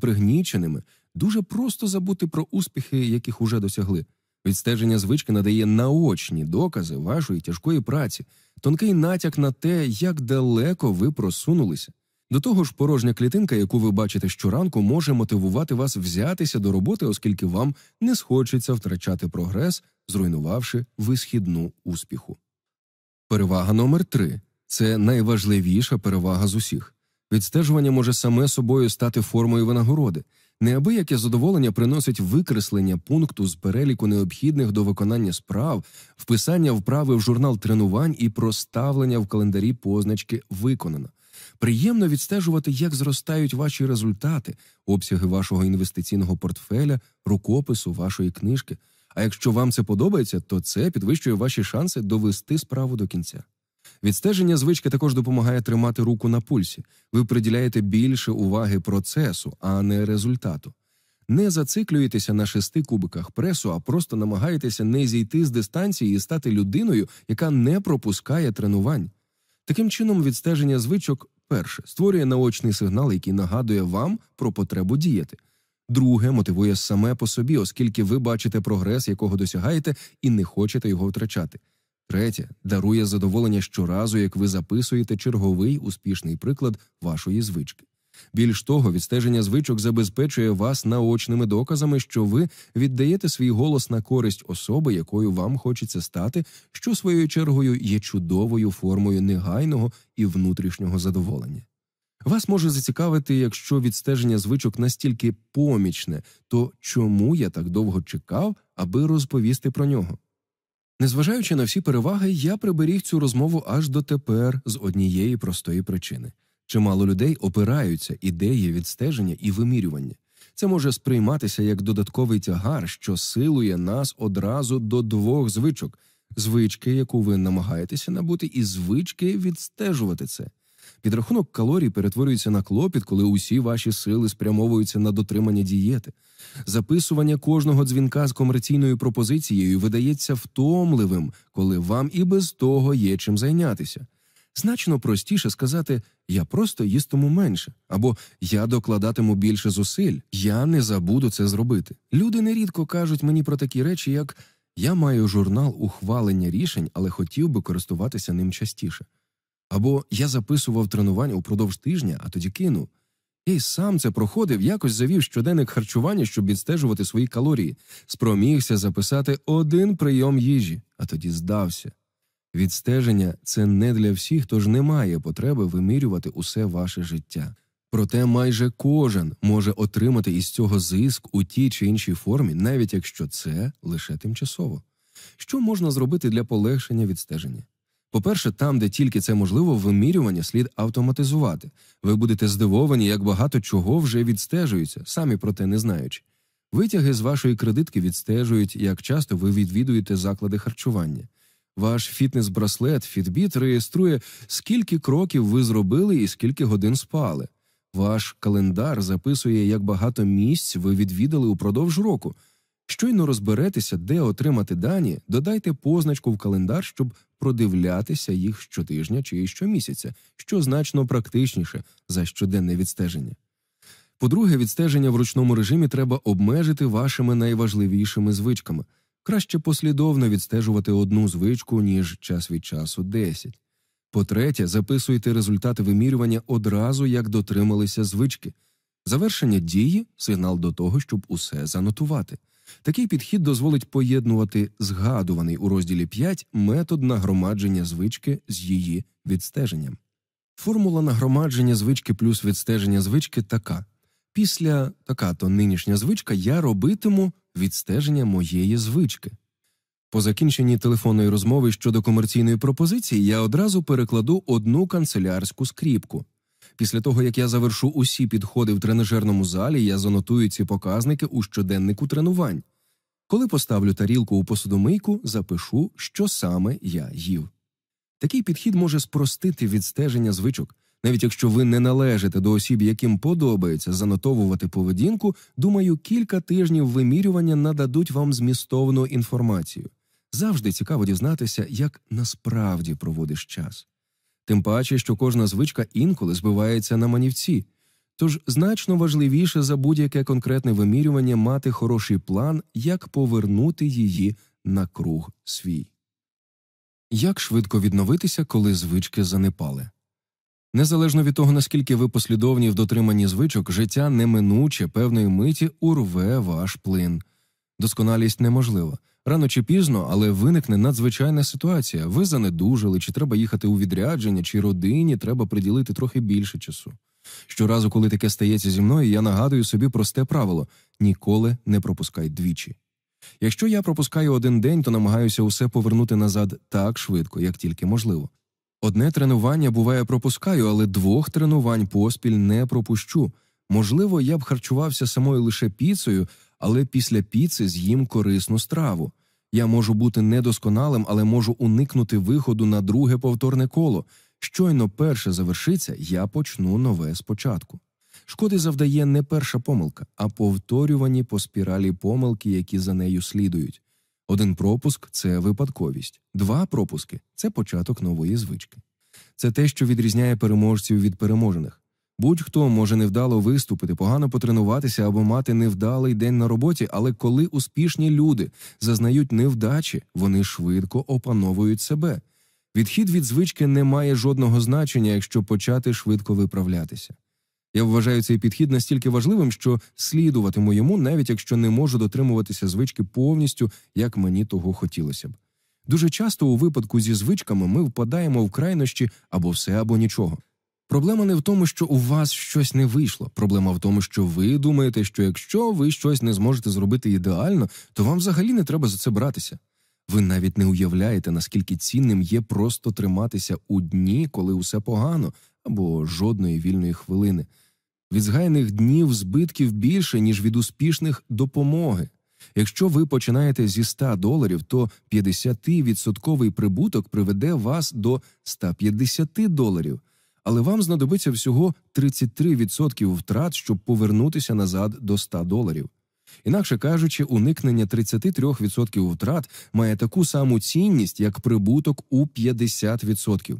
пригніченими, дуже просто забути про успіхи, яких уже досягли. Відстеження звички надає наочні докази вашої тяжкої праці, тонкий натяк на те, як далеко ви просунулися. До того ж, порожня клітинка, яку ви бачите щоранку, може мотивувати вас взятися до роботи, оскільки вам не схочеться втрачати прогрес, зруйнувавши висхідну успіху. Перевага номер три це найважливіша перевага з усіх. Відстежування може саме собою стати формою винагороди. Неабияке задоволення приносить викреслення пункту з переліку необхідних до виконання справ, вписання вправи в журнал тренувань і проставлення в календарі позначки виконано. Приємно відстежувати, як зростають ваші результати, обсяги вашого інвестиційного портфеля, рукопису вашої книжки. А якщо вам це подобається, то це підвищує ваші шанси довести справу до кінця. Відстеження звички також допомагає тримати руку на пульсі. Ви приділяєте більше уваги процесу, а не результату. Не зациклюєтеся на шести кубиках пресу, а просто намагаєтеся не зійти з дистанції і стати людиною, яка не пропускає тренувань. Таким чином, відстеження звичок перше створює наочний сигнал, який нагадує вам про потребу діяти. Друге мотивує саме по собі, оскільки ви бачите прогрес, якого досягаєте, і не хочете його втрачати. Третє дарує задоволення щоразу, як ви записуєте черговий успішний приклад вашої звички. Більш того, відстеження звичок забезпечує вас наочними доказами, що ви віддаєте свій голос на користь особи, якою вам хочеться стати, що своєю чергою є чудовою формою негайного і внутрішнього задоволення. Вас може зацікавити, якщо відстеження звичок настільки помічне, то чому я так довго чекав, аби розповісти про нього? Незважаючи на всі переваги, я приберіг цю розмову аж до тепер з однієї простої причини. Чимало людей опираються ідеї відстеження і вимірювання. Це може сприйматися як додатковий тягар, що силує нас одразу до двох звичок звички, яку ви намагаєтеся набути, і звички відстежувати це. Підрахунок калорій перетворюється на клопіт, коли усі ваші сили спрямовуються на дотримання дієти. Записування кожного дзвінка з комерційною пропозицією видається втомливим, коли вам і без того є чим зайнятися. Значно простіше сказати я просто їстиму менше, або я докладатиму більше зусиль, я не забуду це зробити. Люди нерідко кажуть мені про такі речі, як я маю журнал ухвалення рішень, але хотів би користуватися ним частіше. Або я записував тренування упродовж тижня, а тоді кинув. Я й сам це проходив, якось завів щоденник харчування, щоб відстежувати свої калорії, спромігся записати один прийом їжі, а тоді здався. Відстеження це не для всіх, тож немає потреби вимірювати усе ваше життя. Проте майже кожен може отримати із цього зиск у тій чи іншій формі, навіть якщо це лише тимчасово. Що можна зробити для полегшення відстеження? По-перше, там, де тільки це можливо, вимірювання слід автоматизувати. Ви будете здивовані, як багато чого вже відстежується, самі про те не знаючи. Витяги з вашої кредитки відстежують, як часто ви відвідуєте заклади харчування. Ваш фітнес-браслет Fitbit реєструє, скільки кроків ви зробили і скільки годин спали. Ваш календар записує, як багато місць ви відвідали упродовж року. Щойно розберетеся, де отримати дані, додайте позначку в календар, щоб продивлятися їх щотижня чи щомісяця, що значно практичніше за щоденне відстеження. По-друге, відстеження в ручному режимі треба обмежити вашими найважливішими звичками. Краще послідовно відстежувати одну звичку, ніж час від часу 10. По-третє, записуйте результати вимірювання одразу, як дотрималися звички. Завершення дії сигнал до того, щоб усе занотувати. Такий підхід дозволить поєднувати згадуваний у розділі 5 метод нагромадження звички з її відстеженням. Формула нагромадження звички плюс відстеження звички така. Після така то нинішня звичка я робитиму відстеження моєї звички. По закінченні телефонної розмови щодо комерційної пропозиції я одразу перекладу одну канцелярську скріпку. Після того, як я завершу усі підходи в тренажерному залі, я занотую ці показники у щоденнику тренувань. Коли поставлю тарілку у посудомийку, запишу, що саме я їв. Такий підхід може спростити відстеження звичок. Навіть якщо ви не належите до осіб, яким подобається занотовувати поведінку, думаю, кілька тижнів вимірювання нададуть вам змістовну інформацію. Завжди цікаво дізнатися, як насправді проводиш час. Тим паче, що кожна звичка інколи збивається на манівці. Тож значно важливіше за будь-яке конкретне вимірювання мати хороший план, як повернути її на круг свій. Як швидко відновитися, коли звички занепали? Незалежно від того, наскільки ви послідовні в дотриманні звичок, життя неминуче певної миті урве ваш плин. Досконалість неможлива. Рано чи пізно, але виникне надзвичайна ситуація. Ви занедужили, чи треба їхати у відрядження, чи родині треба приділити трохи більше часу. Щоразу, коли таке стається зі мною, я нагадую собі просте правило ніколи не пропускай двічі. Якщо я пропускаю один день, то намагаюся усе повернути назад так швидко, як тільки можливо. Одне тренування буває пропускаю, але двох тренувань поспіль не пропущу. Можливо, я б харчувався самою лише піцею, але після піци з'їм корисну страву. Я можу бути недосконалим, але можу уникнути виходу на друге повторне коло. Щойно перше завершиться, я почну нове спочатку. Шкоди завдає не перша помилка, а повторювані по спіралі помилки, які за нею слідують. Один пропуск це випадковість, два пропуски це початок нової звички. Це те, що відрізняє переможців від переможених. Будь-хто може невдало виступити, погано потренуватися або мати невдалий день на роботі, але коли успішні люди зазнають невдачі, вони швидко опановують себе. Відхід від звички не має жодного значення, якщо почати швидко виправлятися. Я вважаю цей підхід настільки важливим, що слідуватиму йому, навіть якщо не можу дотримуватися звички повністю, як мені того хотілося б. Дуже часто у випадку зі звичками ми впадаємо в крайнощі або все, або нічого. Проблема не в тому, що у вас щось не вийшло. Проблема в тому, що ви думаєте, що якщо ви щось не зможете зробити ідеально, то вам взагалі не треба за це братися. Ви навіть не уявляєте, наскільки цінним є просто триматися у дні, коли усе погано, або жодної вільної хвилини. Від згайних днів збитків більше, ніж від успішних допомоги. Якщо ви починаєте зі 100 доларів, то 50% прибуток приведе вас до 150 доларів, але вам знадобиться всього 33% втрат, щоб повернутися назад до 100 доларів. Інакше кажучи, уникнення 33% втрат має таку саму цінність, як прибуток у 50%.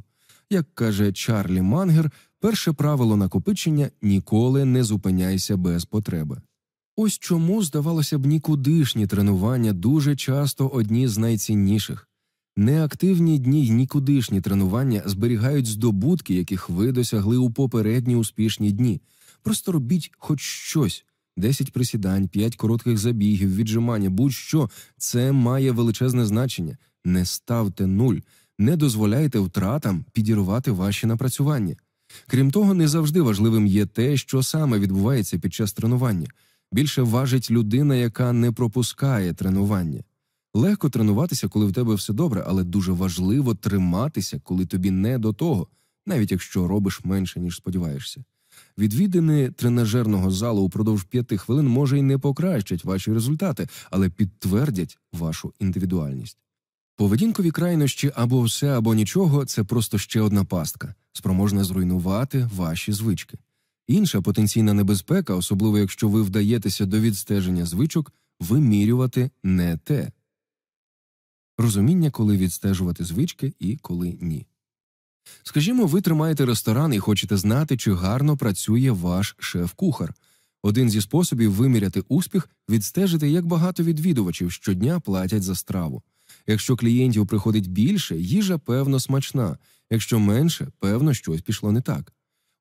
Як каже Чарлі Мангер, перше правило накопичення ніколи не зупиняйся без потреби. Ось чому, здавалося б, нікудишні тренування дуже часто одні з найцінніших. Неактивні дні й нікудишні тренування зберігають здобутки, яких ви досягли у попередні успішні дні. Просто робіть хоч щось. 10 присідань, 5 коротких забігів, віджимання, будь-що це має величезне значення. Не ставте нуль, не дозволяйте втратам підірвати ваші напрацювання. Крім того, не завжди важливим є те, що саме відбувається під час тренування. Більше важить людина, яка не пропускає тренування. Легко тренуватися, коли в тебе все добре, але дуже важливо триматися, коли тобі не до того, навіть якщо робиш менше, ніж сподіваєшся. Відвідини тренажерного залу упродовж п'яти хвилин може й не покращать ваші результати, але підтвердять вашу індивідуальність. Поведінкові крайнощі або все, або нічого це просто ще одна пастка, спроможна зруйнувати ваші звички. Інша потенційна небезпека, особливо якщо ви вдаєтеся до відстеження звичок, вимірювати не те. Розуміння, коли відстежувати звички і коли ні. Скажімо, ви тримаєте ресторан і хочете знати, чи гарно працює ваш шеф-кухар. Один зі способів виміряти успіх відстежити, як багато відвідувачів щодня платять за страву. Якщо клієнтів приходить більше, їжа певно смачна, якщо менше, певно, щось пішло не так.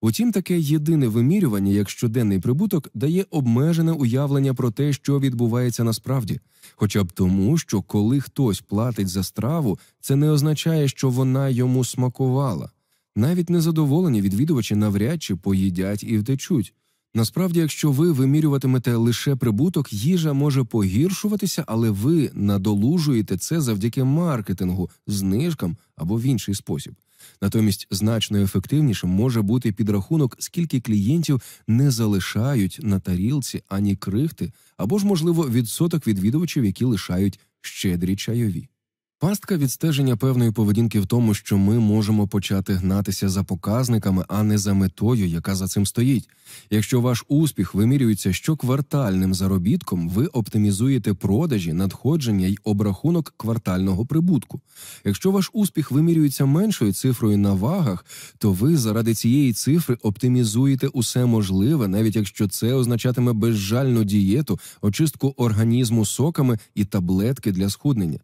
Утім, таке єдине вимірювання, як щоденний прибуток, дає обмежене уявлення про те, що відбувається насправді, хоча б тому, що коли хтось платить за страву, це не означає, що вона йому смакувала. Навіть незадоволені відвідувачі навряд чи поїдять і втечуть. Насправді, якщо ви вимірюватимете лише прибуток, їжа може погіршуватися, але ви надолужуєте це завдяки маркетингу, знижкам або в інший спосіб. Натомість значно ефективнішим може бути підрахунок, скільки клієнтів не залишають на тарілці ані крихти, або ж, можливо, відсоток відвідувачів, які лишають щедрі чайові. Пастка відстеження певної поведінки в тому, що ми можемо почати гнатися за показниками, а не за метою, яка за цим стоїть. Якщо ваш успіх вимірюється щоквартальним заробітком, ви оптимізуєте продажі, надходження й обрахунок квартального прибутку. Якщо ваш успіх вимірюється меншою цифрою на вагах, то ви заради цієї цифри оптимізуєте усе можливе, навіть якщо це означатиме безжальну дієту, очистку організму соками і таблетки для схуднення.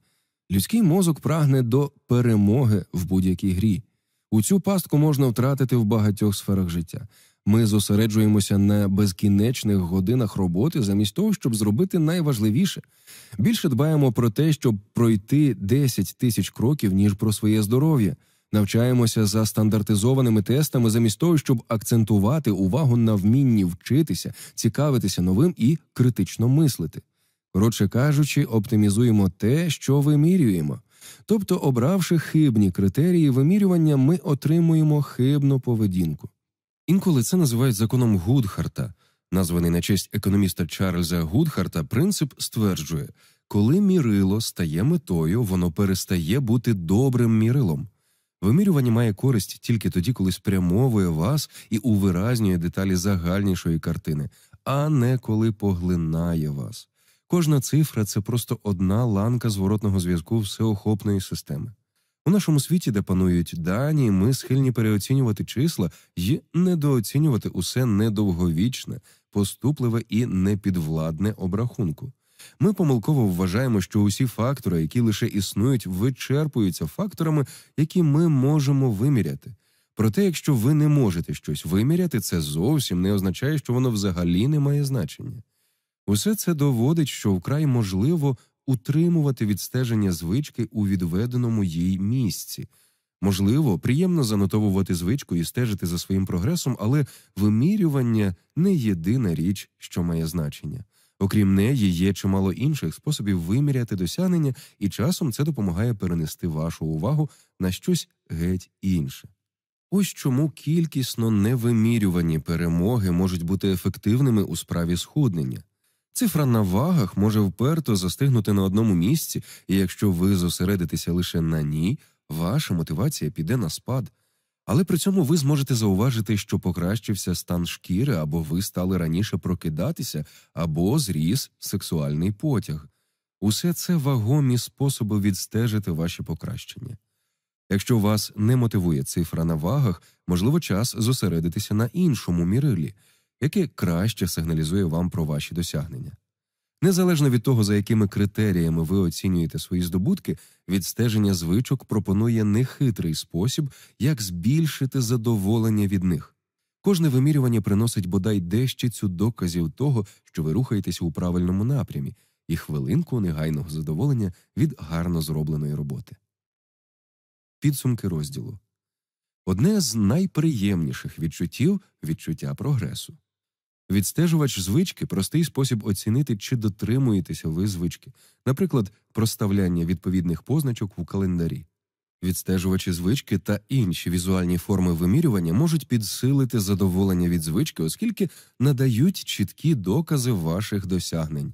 Людський мозок прагне до перемоги в будь-якій грі. У цю пастку можна втратити в багатьох сферах життя. Ми зосереджуємося на безкінечних годинах роботи, замість того, щоб зробити найважливіше. Більше дбаємо про те, щоб пройти 10 тисяч кроків, ніж про своє здоров'я. Навчаємося за стандартизованими тестами, замість того, щоб акцентувати увагу на вмінні вчитися, цікавитися новим і критично мислити. Коротше кажучи, оптимізуємо те, що вимірюємо. Тобто, обравши хибні критерії вимірювання, ми отримуємо хибну поведінку. Інколи це називають законом Гудхарта. Названий на честь економіста Чарльза Гудхарта, принцип стверджує, коли мірило стає метою, воно перестає бути добрим мірилом. Вимірювання має користь тільки тоді, коли спрямовує вас і увиразнює деталі загальнішої картини, а не коли поглинає вас. Кожна цифра це просто одна ланка зворотного зв'язку всеохопної системи. У нашому світі, де панують дані, ми схильні переоцінювати числа і недооцінювати усе недовговічне, поступливе і непідвладне обрахунку. Ми помилково вважаємо, що усі фактори, які лише існують, вичерпуються факторами, які ми можемо виміряти. Проте, якщо ви не можете щось виміряти, це зовсім не означає, що воно взагалі не має значення. Усе це доводить, що вкрай можливо утримувати відстеження звички у відведеному їй місці. Можливо, приємно занотовувати звичку і стежити за своїм прогресом, але вимірювання не єдина річ, що має значення. Окрім неї, є чимало інших способів виміряти досягнення, і часом це допомагає перенести вашу увагу на щось геть інше. Ось чому кількісно невимірювані перемоги можуть бути ефективними у справі схуднення. Цифра на вагах може вперто застигнути на одному місці, і якщо ви зосередитеся лише на ній, ваша мотивація піде на спад. Але при цьому ви зможете зауважити, що покращився стан шкіри, або ви стали раніше прокидатися, або зріс сексуальний потяг. Усе це вагомі способи відстежити ваші покращення. Якщо вас не мотивує цифра на вагах, можливо, час зосередитися на іншому мірилі – яке краще сигналізує вам про ваші досягнення. Незалежно від того, за якими критеріями ви оцінюєте свої здобутки, відстеження звичок пропонує нехитрий спосіб, як збільшити задоволення від них. Кожне вимірювання приносить бодай дещицю доказів того, що ви рухаєтеся у правильному напрямі, і хвилинку негайного задоволення від гарно зробленої роботи. Підсумки розділу одне з найприємніших відчуттів відчуття прогресу. Відстежувач звички простий спосіб оцінити, чи дотримуєтеся ви звички, наприклад, проставляння відповідних позначок у календарі. Відстежувачі звички та інші візуальні форми вимірювання можуть підсилити задоволення від звички, оскільки надають чіткі докази ваших досягнень.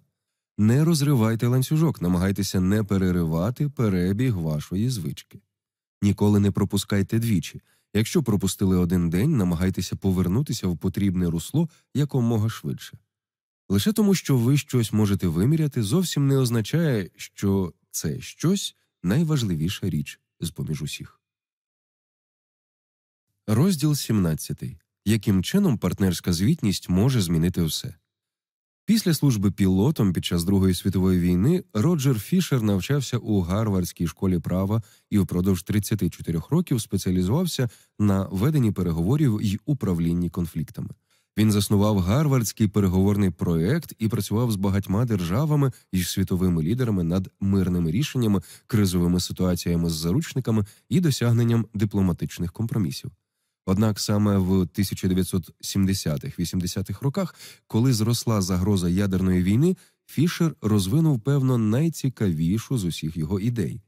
Не розривайте ланцюжок, намагайтеся не переривати перебіг вашої звички. Ніколи не пропускайте двічі. Якщо пропустили один день, намагайтеся повернутися в потрібне русло якомога швидше. Лише тому, що ви щось можете виміряти, зовсім не означає, що це щось найважливіша річ з поміж усіх. Розділ 17. Яким чином партнерська звітність може змінити все. Після служби пілотом під час Другої світової війни Роджер Фішер навчався у Гарвардській школі права і впродовж 34 років спеціалізувався на веденні переговорів і управлінні конфліктами. Він заснував гарвардський переговорний проект і працював з багатьма державами і світовими лідерами над мирними рішеннями, кризовими ситуаціями з заручниками і досягненням дипломатичних компромісів. Однак саме в 1970-80-х роках, коли зросла загроза ядерної війни, Фішер розвинув певно найцікавішу з усіх його ідей.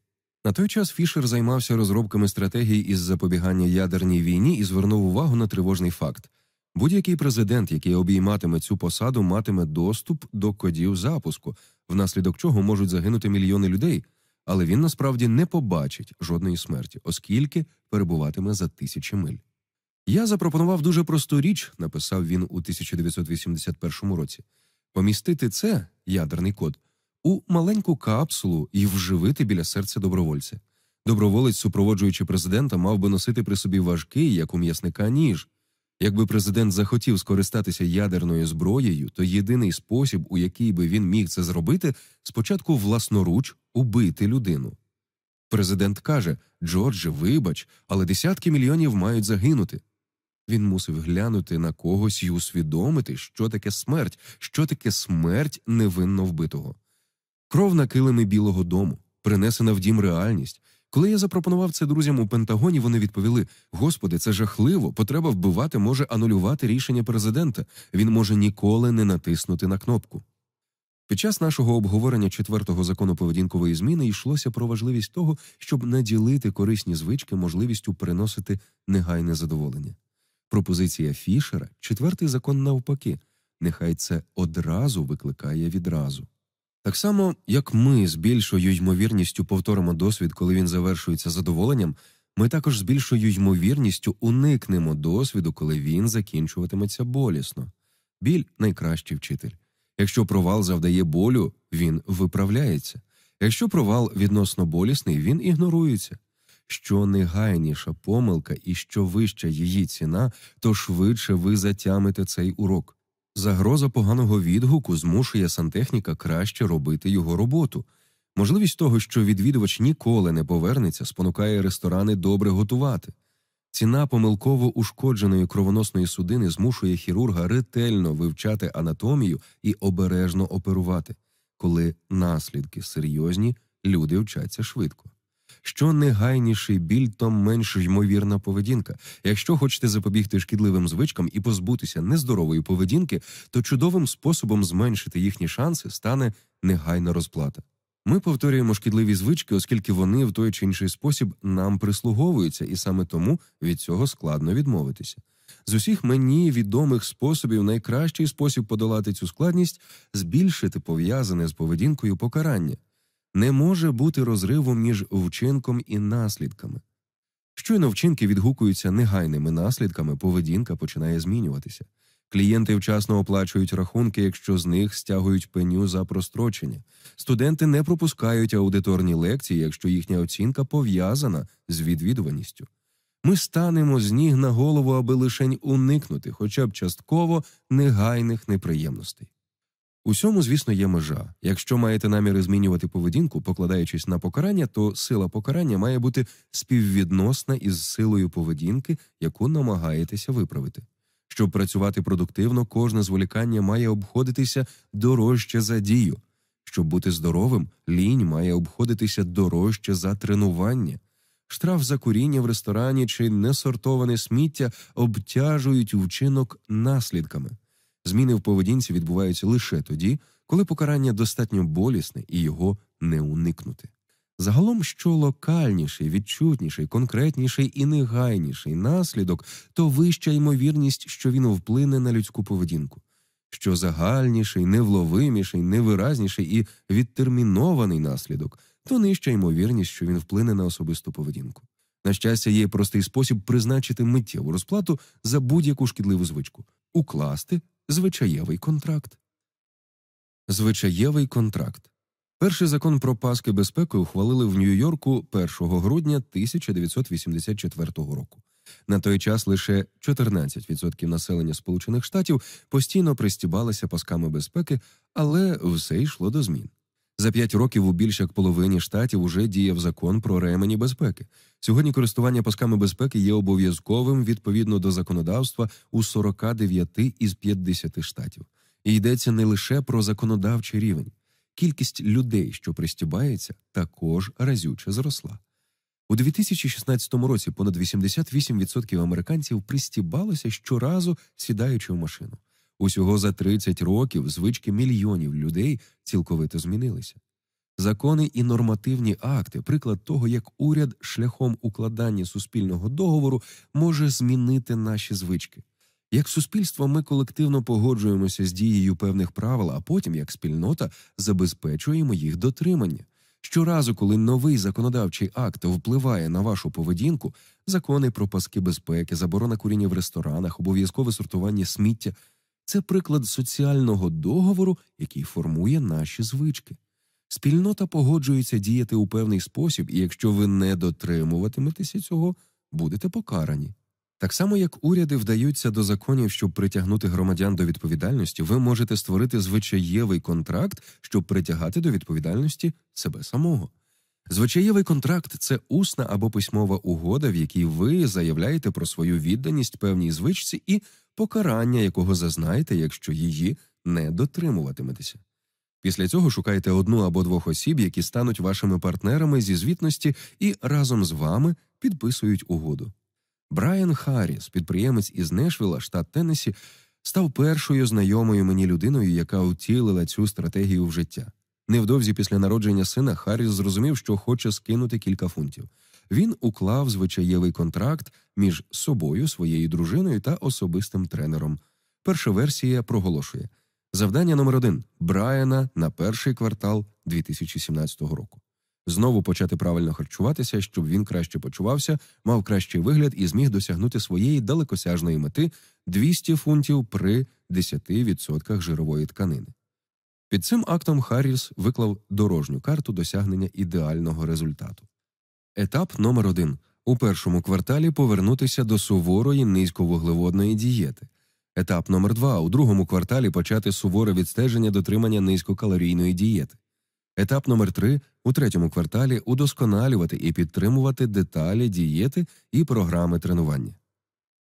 На той час Фішер займався розробками стратегій із запобігання ядерній війні і звернув увагу на тривожний факт: будь-який президент, який обійматиме цю посаду, матиме доступ до кодів запуску, внаслідок чого можуть загинути мільйони людей. але він насправді не побачить жодної смерті, оскільки перебуватиме за тисячі миль. Я запропонував дуже просту річ, написав він у 1981 році помістити це, ядерний код, у маленьку капсулу і вживити біля серця добровольця. Доброволець, супроводжуючи президента, мав би носити при собі важкий, як у м'ясника, ніж. Якби президент захотів скористатися ядерною зброєю, то єдиний спосіб, у який би він міг це зробити, спочатку власноруч убити людину. Президент каже Джордже, вибач, але десятки мільйонів мають загинути. Він мусив глянути на когось і усвідомити, що таке смерть, що таке смерть невинно вбитого. Кров на килими Білого дому, принесена в дім реальність. Коли я запропонував це друзям у Пентагоні, вони відповіли: Господи, це жахливо. Потреба вбивати може анулювати рішення президента. Він може ніколи не натиснути на кнопку. Під час нашого обговорення четвертого закону поведінкової зміни йшлося про важливість того, щоб наділити корисні звички можливістю переносити негайне задоволення. Пропозиція Фішера, четвертий закон навпаки, нехай це одразу викликає відразу. Так само, як ми з більшою ймовірністю повторимо досвід, коли він завершується задоволенням, ми також з більшою ймовірністю уникнемо досвіду, коли він закінчуватиметься болісно. Біль найкращий вчитель. Якщо провал завдає болю, він виправляється. Якщо провал відносно болісний, він ігнорується. Що негайніша помилка і що вища її ціна, то швидше ви затямите цей урок. Загроза поганого відгуку змушує сантехніка краще робити його роботу. Можливість того, що відвідувач ніколи не повернеться, спонукає ресторани добре готувати. Ціна помилково ушкодженої кровоносної судини змушує хірурга ретельно вивчати анатомію і обережно оперувати. Коли наслідки серйозні, люди вчаться швидко. Що негайніший біль, то менш ймовірна поведінка. Якщо хочете запобігти шкідливим звичкам і позбутися нездорової поведінки, то чудовим способом зменшити їхні шанси стане негайна розплата. Ми повторюємо шкідливі звички, оскільки вони в той чи інший спосіб нам прислуговуються, і саме тому від цього складно відмовитися. З усіх мені відомих способів найкращий спосіб подолати цю складність збільшити пов'язане з поведінкою покарання. Не може бути розриву між вчинком і наслідками. Щойно вчинки відгукуються негайними наслідками, поведінка починає змінюватися. Клієнти вчасно оплачують рахунки, якщо з них стягують пеню за прострочення. Студенти не пропускають аудиторні лекції, якщо їхня оцінка пов'язана з відвідуваністю. Ми станемо з ніг на голову, аби лишень уникнути, хоча б частково негайних неприємностей. Усьому, звісно, є межа. Якщо маєте наміри змінювати поведінку, покладаючись на покарання, то сила покарання має бути співвідносна із силою поведінки, яку намагаєтеся виправити. Щоб працювати продуктивно, кожне зволікання має обходитися дорожче за дію. Щоб бути здоровим, лінь має обходитися дорожче за тренування. Штраф за куріння в ресторані чи несортоване сміття обтяжують вчинок наслідками. Зміни в поведінці відбуваються лише тоді, коли покарання достатньо болісне і його не уникнути. Загалом, що локальніший, відчутніший, конкретніший і негайніший наслідок, то вища ймовірність, що він вплине на людську поведінку. Що загальніший, невловиміший, невиразніший і відтермінований наслідок, то нижча ймовірність, що він вплине на особисту поведінку. На щастя, є простий спосіб призначити миттєву розплату за будь-яку шкідливу звичку укласти звичаєвий контракт. Звичаєвий контракт. Перший закон про паски безпеки ухвалили в Нью-Йорку 1 грудня 1984 року. На той час лише 14% населення Сполучених Штатів постійно пристібалися пасками безпеки, але все йшло до змін. За п'ять років у більш як половині штатів уже діяв закон про ремені безпеки. Сьогодні користування пасками безпеки є обов'язковим відповідно до законодавства у 49 із 50 штатів. І йдеться не лише про законодавчий рівень. Кількість людей, що пристібається, також разюче зросла. У 2016 році понад 88% американців пристібалося щоразу сідаючи в машину. Усього за 30 років звички мільйонів людей цілковито змінилися. Закони і нормативні акти, приклад того, як уряд шляхом укладання суспільного договору може змінити наші звички. Як суспільство, ми колективно погоджуємося з дією певних правил, а потім, як спільнота, забезпечуємо їх дотримання. Щоразу, коли новий законодавчий акт впливає на вашу поведінку, закони про паски безпеки, заборона куріння в ресторанах, обов'язкове сортування сміття це приклад соціального договору, який формує наші звички. Спільнота погоджується діяти у певний спосіб, і якщо ви не дотримуватиметеся цього, будете покарані. Так само, як уряди вдаються до законів, щоб притягнути громадян до відповідальності, ви можете створити звичаєвий контракт, щоб притягати до відповідальності себе самого. Звичаєвий контракт це усна або письмова угода, в якій ви заявляєте про свою відданість певній звичці і покарання, якого зазнаєте, якщо її не дотримуватиметеся. Після цього шукайте одну або двох осіб, які стануть вашими партнерами зі звітності і разом з вами підписують угоду. Брайан Харріс, підприємець із Нешвіла, штат Теннесі, став першою знайомою мені людиною, яка втілила цю стратегію в життя. Невдовзі після народження сина Харріс зрозумів, що хоче скинути кілька фунтів. Він уклав звичаєвий контракт між собою, своєю дружиною та особистим тренером. Перша версія проголошує завдання номер один Брайана на перший квартал 2017 року. Знову почати правильно харчуватися, щоб він краще почувався, мав кращий вигляд і зміг досягнути своєї далекосяжної мети 200 фунтів при 10% жирової тканини. Під цим актом Харріс виклав дорожню карту досягнення ідеального результату. Етап номер один у першому кварталі повернутися до суворої низьковуглеводної дієти. Етап номер два у другому кварталі почати суворе відстеження дотримання низькокалорійної дієти. Етап номер три у третьому кварталі удосконалювати і підтримувати деталі дієти і програми тренування.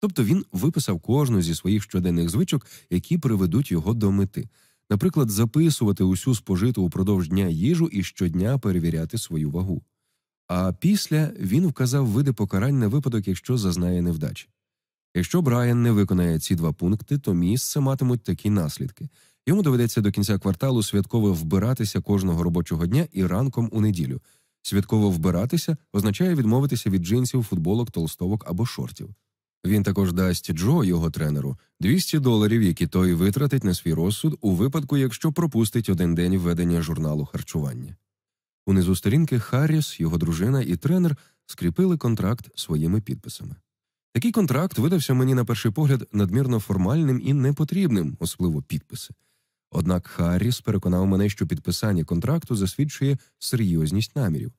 Тобто він виписав кожну зі своїх щоденних звичок, які приведуть його до мети, наприклад, записувати усю спожиту упродовж дня їжу і щодня перевіряти свою вагу. А після він вказав види покарань на випадок, якщо зазнає невдачі. Якщо Брайан не виконає ці два пункти, то місце матимуть такі наслідки. Йому доведеться до кінця кварталу святково вбиратися кожного робочого дня і ранком у неділю. Святково вбиратися означає відмовитися від джинсів, футболок, толстовок або шортів. Він також дасть Джо, його тренеру, 200 доларів, які той витратить на свій розсуд у випадку, якщо пропустить один день введення журналу харчування. Унизу сторінки Харріс, його дружина і тренер скріпили контракт своїми підписами. Такий контракт видався мені на перший погляд надмірно формальним і непотрібним, особливо підписи. Однак Харріс переконав мене, що підписання контракту засвідчує серйозність намірів.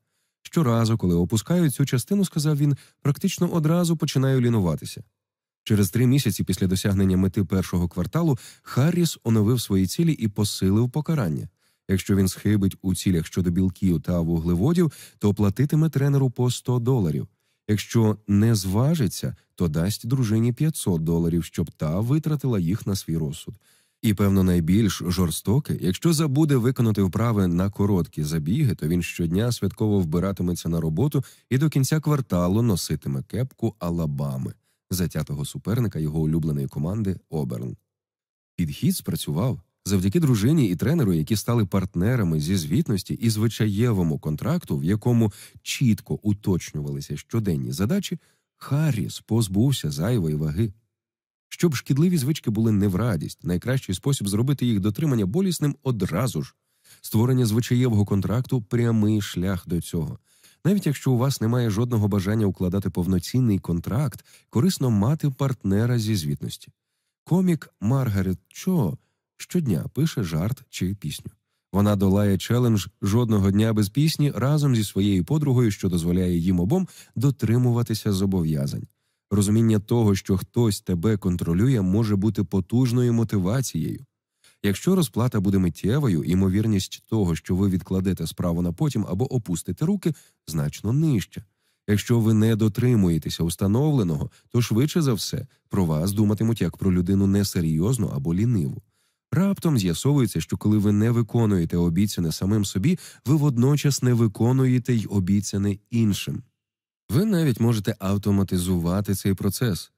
Щоразу, коли опускаю цю частину, сказав він, практично одразу починаю лінуватися. Через три місяці після досягнення мети першого кварталу Харріс оновив свої цілі і посилив покарання. Якщо він схибить у цілях щодо білків та вуглеводів, то платитиме тренеру по 100 доларів. Якщо не зважиться, то дасть дружині 500 доларів, щоб та витратила їх на свій розсуд. І, певно, найбільш жорстоке, якщо забуде виконати вправи на короткі забіги, то він щодня святково вбиратиметься на роботу і до кінця кварталу носитиме кепку Алабами, затятого суперника його улюбленої команди Оберн. Підхід спрацював завдяки дружині і тренеру, які стали партнерами зі звітності і звичаєвому контракту, в якому чітко уточнювалися щоденні задачі, Харріс позбувся зайвої ваги. Щоб шкідливі звички були не в радість, найкращий спосіб зробити їх дотримання болісним одразу ж. Створення звичаєвого контракту прямий шлях до цього. Навіть якщо у вас немає жодного бажання укладати повноцінний контракт, корисно мати партнера зі звітності. Комік Маргарет Чо щодня пише жарт чи пісню. Вона долає челендж жодного дня без пісні разом зі своєю подругою, що дозволяє їм обом дотримуватися зобов'язань. Розуміння того, що хтось тебе контролює, може бути потужною мотивацією. Якщо розплата буде миттєвою, ймовірність того, що ви відкладете справу на потім або опустите руки, значно нижча. Якщо ви не дотримуєтеся установленого, то швидше за все про вас думатимуть як про людину несерйозну або ліниву. Раптом з'ясовується, що коли ви не виконуєте обіцяне самим собі, ви водночас не виконуєте й обіцяне іншим. Ви навіть можете автоматизувати цей процес.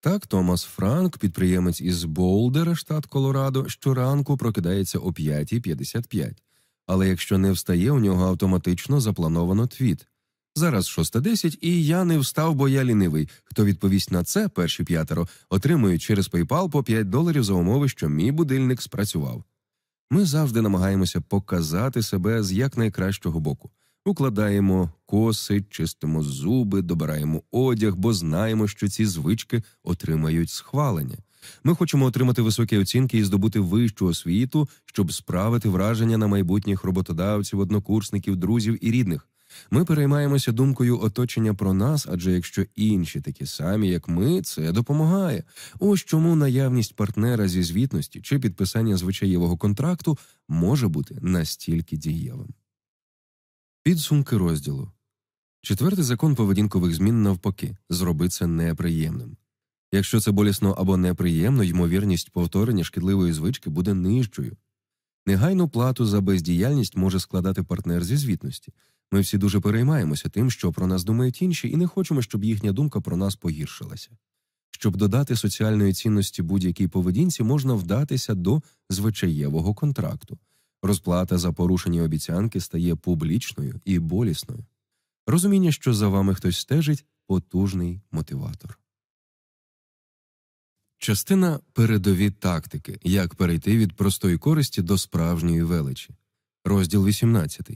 Так, Томас Франк, підприємець із Болдера, штат Колорадо, щоранку прокидається о 5.55. Але якщо не встає, у нього автоматично заплановано твіт. Зараз 6.10 і я не встав, бо я лінивий. Хто відповість на це, перші п'ятеро, отримують через PayPal по 5 доларів за умови, що мій будильник спрацював. Ми завжди намагаємося показати себе з якнайкращого боку. Укладаємо коси, чистимо зуби, добираємо одяг, бо знаємо, що ці звички отримають схвалення. Ми хочемо отримати високі оцінки і здобути вищу освіту, щоб справити враження на майбутніх роботодавців, однокурсників, друзів і рідних. Ми переймаємося думкою оточення про нас, адже якщо інші такі самі, як ми, це допомагає. Ось чому наявність партнера зі звітності чи підписання звичаєвого контракту може бути настільки дієвим. Підсумки розділу четвертий закон поведінкових змін навпаки зроби це неприємним. Якщо це болісно або неприємно, ймовірність повторення шкідливої звички буде нижчою. Негайну плату за бездіяльність може складати партнер зі звітності. Ми всі дуже переймаємося тим, що про нас думають інші, і не хочемо, щоб їхня думка про нас погіршилася. Щоб додати соціальної цінності будь-якій поведінці, можна вдатися до звичаєвого контракту. Розплата за порушені обіцянки стає публічною і болісною. Розуміння, що за вами хтось стежить потужний мотиватор. Частина передові тактики як перейти від простої користі до справжньої величі. Розділ 18.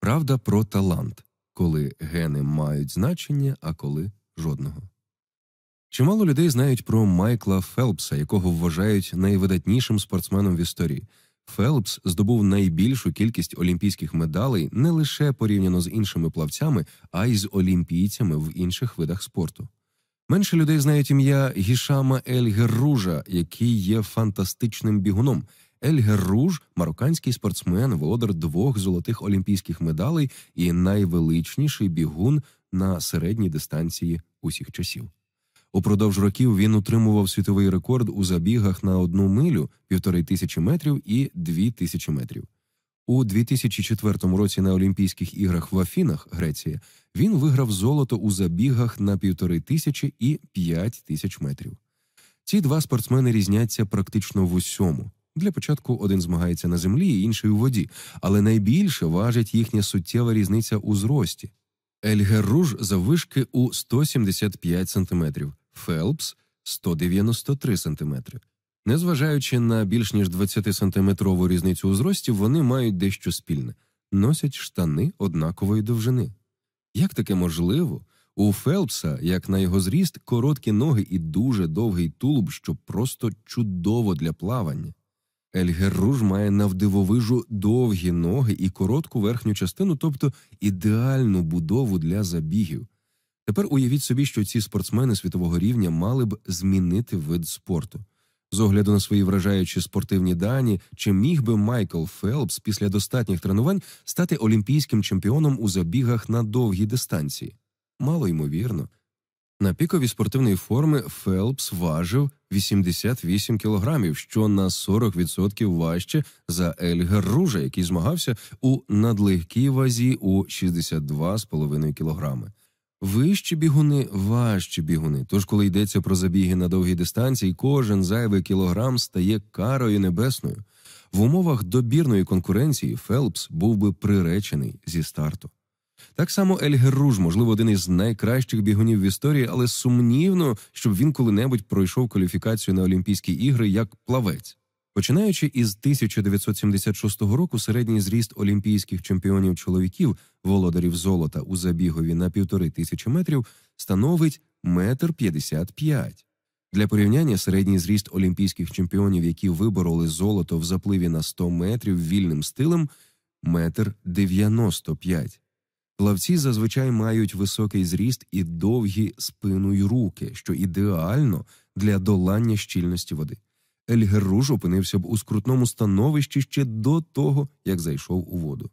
Правда про талант, коли гени мають значення, а коли жодного. Чимало людей знають про Майкла Фелпса, якого вважають найвидатнішим спортсменом в історії. Фелпс здобув найбільшу кількість олімпійських медалей не лише порівняно з іншими плавцями, а й з олімпійцями в інших видах спорту. Менше людей знають ім'я Гішама Ель Герружа, який є фантастичним бігуном. Ель Герруж – марокканський спортсмен, володар двох золотих олімпійських медалей і найвеличніший бігун на середній дистанції усіх часів. Упродовж років він утримував світовий рекорд у забігах на одну милю, півтори тисячі метрів і дві тисячі метрів. У 2004 році на Олімпійських іграх в Афінах, Греція, він виграв золото у забігах на півтори тисячі і п'ять тисяч метрів. Ці два спортсмени різняться практично в усьому. Для початку один змагається на землі, інший у воді, але найбільше важить їхня суттєва різниця у зрості. Ельгеруж заввишки у 175 см, Фелпс 193 см. Незважаючи на більш ніж 20-сантиметрову різницю у зрості, вони мають дещо спільне носять штани однакової довжини. Як таке можливо? У Фелпса, як на його зріст, короткі ноги і дуже довгий тулуб, що просто чудово для плавання. Ель Герруж має навдивовижу довгі ноги і коротку верхню частину, тобто ідеальну будову для забігів. Тепер уявіть собі, що ці спортсмени світового рівня мали б змінити вид спорту. З огляду на свої вражаючі спортивні дані, чи міг би Майкл Фелпс після достатніх тренувань стати олімпійським чемпіоном у забігах на довгі дистанції? Малоймовірно. На піку спортивної форми Фелпс важив 88 кілограмів, що на 40% важче за Ель Герружа, який змагався у надлегкій вазі у 62,5 кілограми. Вищі бігуни важчі бігуни. Тож, коли йдеться про забіги на довгі дистанції, кожен зайвий кілограм стає карою небесною. В умовах добірної конкуренції Фелпс був би приречений зі старту. Так само Ель Герруж, можливо, один із найкращих бігунів в історії, але сумнівно, щоб він коли-небудь пройшов кваліфікацію на Олімпійські ігри як плавець. Починаючи із 1976 року, середній зріст олімпійських чемпіонів чоловіків, володарів золота у забігові на півтори тисячі метрів, становить метр п'ятдесят п'ять. Для порівняння середній зріст олімпійських чемпіонів, які вибороли золото в запливі на 100 метрів вільним стилем, метр дев'яносто п'ять. Плавці зазвичай мають високий зріст і довгі спину й руки, що ідеально для долання щільності води. Ельгеруж опинився б у скрутному становищі ще до того, як зайшов у воду.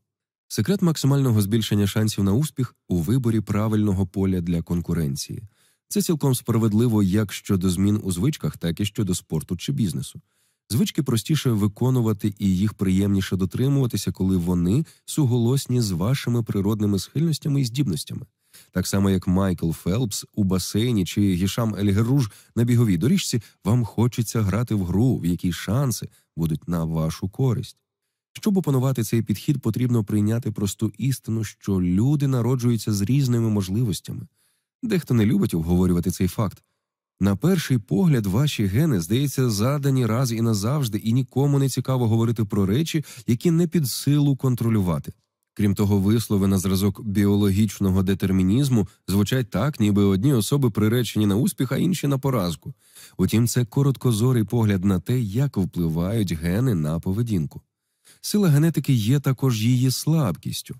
Секрет максимального збільшення шансів на успіх у виборі правильного поля для конкуренції. Це цілком справедливо як щодо змін у звичках, так і щодо спорту чи бізнесу. Звички простіше виконувати і їх приємніше дотримуватися, коли вони суголосні з вашими природними схильностями і здібностями. Так само, як Майкл Фелпс у басейні чи Гішам Ельгеруж на біговій доріжці, вам хочеться грати в гру, в якій шанси будуть на вашу користь. Щоб опанувати цей підхід, потрібно прийняти просту істину, що люди народжуються з різними можливостями. Дехто не любить обговорювати цей факт. На перший погляд, ваші гени, здається, задані раз і назавжди, і нікому не цікаво говорити про речі, які не під силу контролювати. Крім того, вислови на зразок біологічного детермінізму звучать так, ніби одні особи приречені на успіх, а інші на поразку. Утім, це короткозорий погляд на те, як впливають гени на поведінку. Сила генетики є також її слабкістю.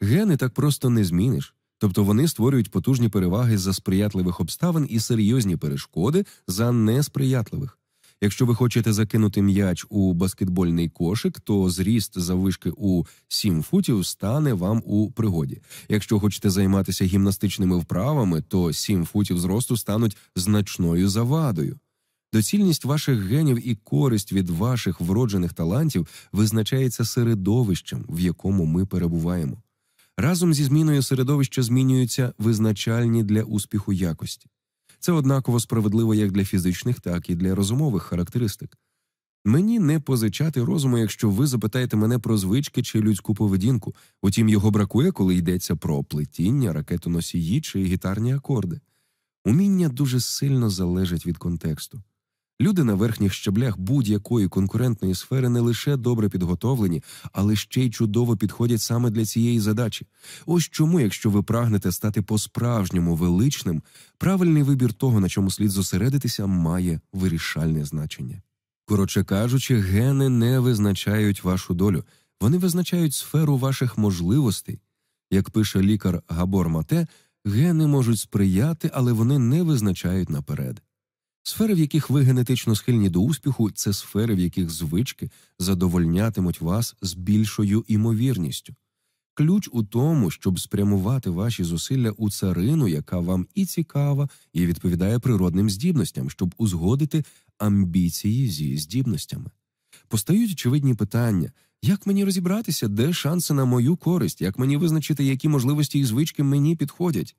Гени так просто не зміниш, тобто вони створюють потужні переваги за сприятливих обставин і серйозні перешкоди за несприятливих. Якщо ви хочете закинути м'яч у баскетбольний кошик, то зріст заввишки у 7 футів стане вам у пригоді. Якщо хочете займатися гімнастичними вправами, то 7 футів зросту стануть значною завадою. Доцільність ваших генів і користь від ваших вроджених талантів визначається середовищем, в якому ми перебуваємо. Разом зі зміною середовища змінюються визначальні для успіху якості. Це однаково справедливо як для фізичних, так і для розумових характеристик. Мені не позичати розуму, якщо ви запитаєте мене про звички чи людську поведінку, утім його бракує, коли йдеться про плетіння, ракетоносії чи гітарні акорди. Уміння дуже сильно залежить від контексту. Люди на верхніх щаблях будь-якої конкурентної сфери не лише добре підготовлені, але ще й чудово підходять саме для цієї задачі. Ось чому, якщо ви прагнете стати по-справжньому величним, правильний вибір того, на чому слід зосередитися, має вирішальне значення. Коротше кажучи, гени не визначають вашу долю, вони визначають сферу ваших можливостей. Як пише лікар Габор Мате, гени можуть сприяти, але вони не визначають наперед. Сфери, в яких ви генетично схильні до успіху, це сфери, в яких звички задовольнятимуть вас з більшою імовірністю. Ключ у тому, щоб спрямувати ваші зусилля у царину, яка вам і цікава, і відповідає природним здібностям, щоб узгодити амбіції зі здібностями. Постають очевидні питання як мені розібратися, де шанси на мою користь, як мені визначити, які можливості і звички мені підходять.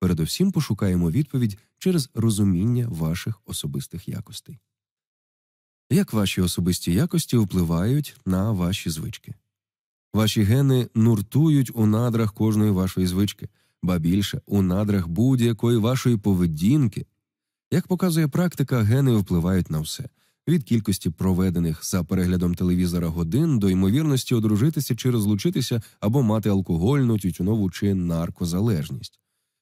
Передусім пошукаємо відповідь через розуміння ваших особистих якостей. Як ваші особисті якості впливають на ваші звички? Ваші гени нуртують у надрах кожної вашої звички, ба більше у надрах будь-якої вашої поведінки. Як показує практика, гени впливають на все від кількості проведених за переглядом телевізора годин до ймовірності одружитися чи розлучитися або мати алкогольну, тютюнову чи наркозалежність.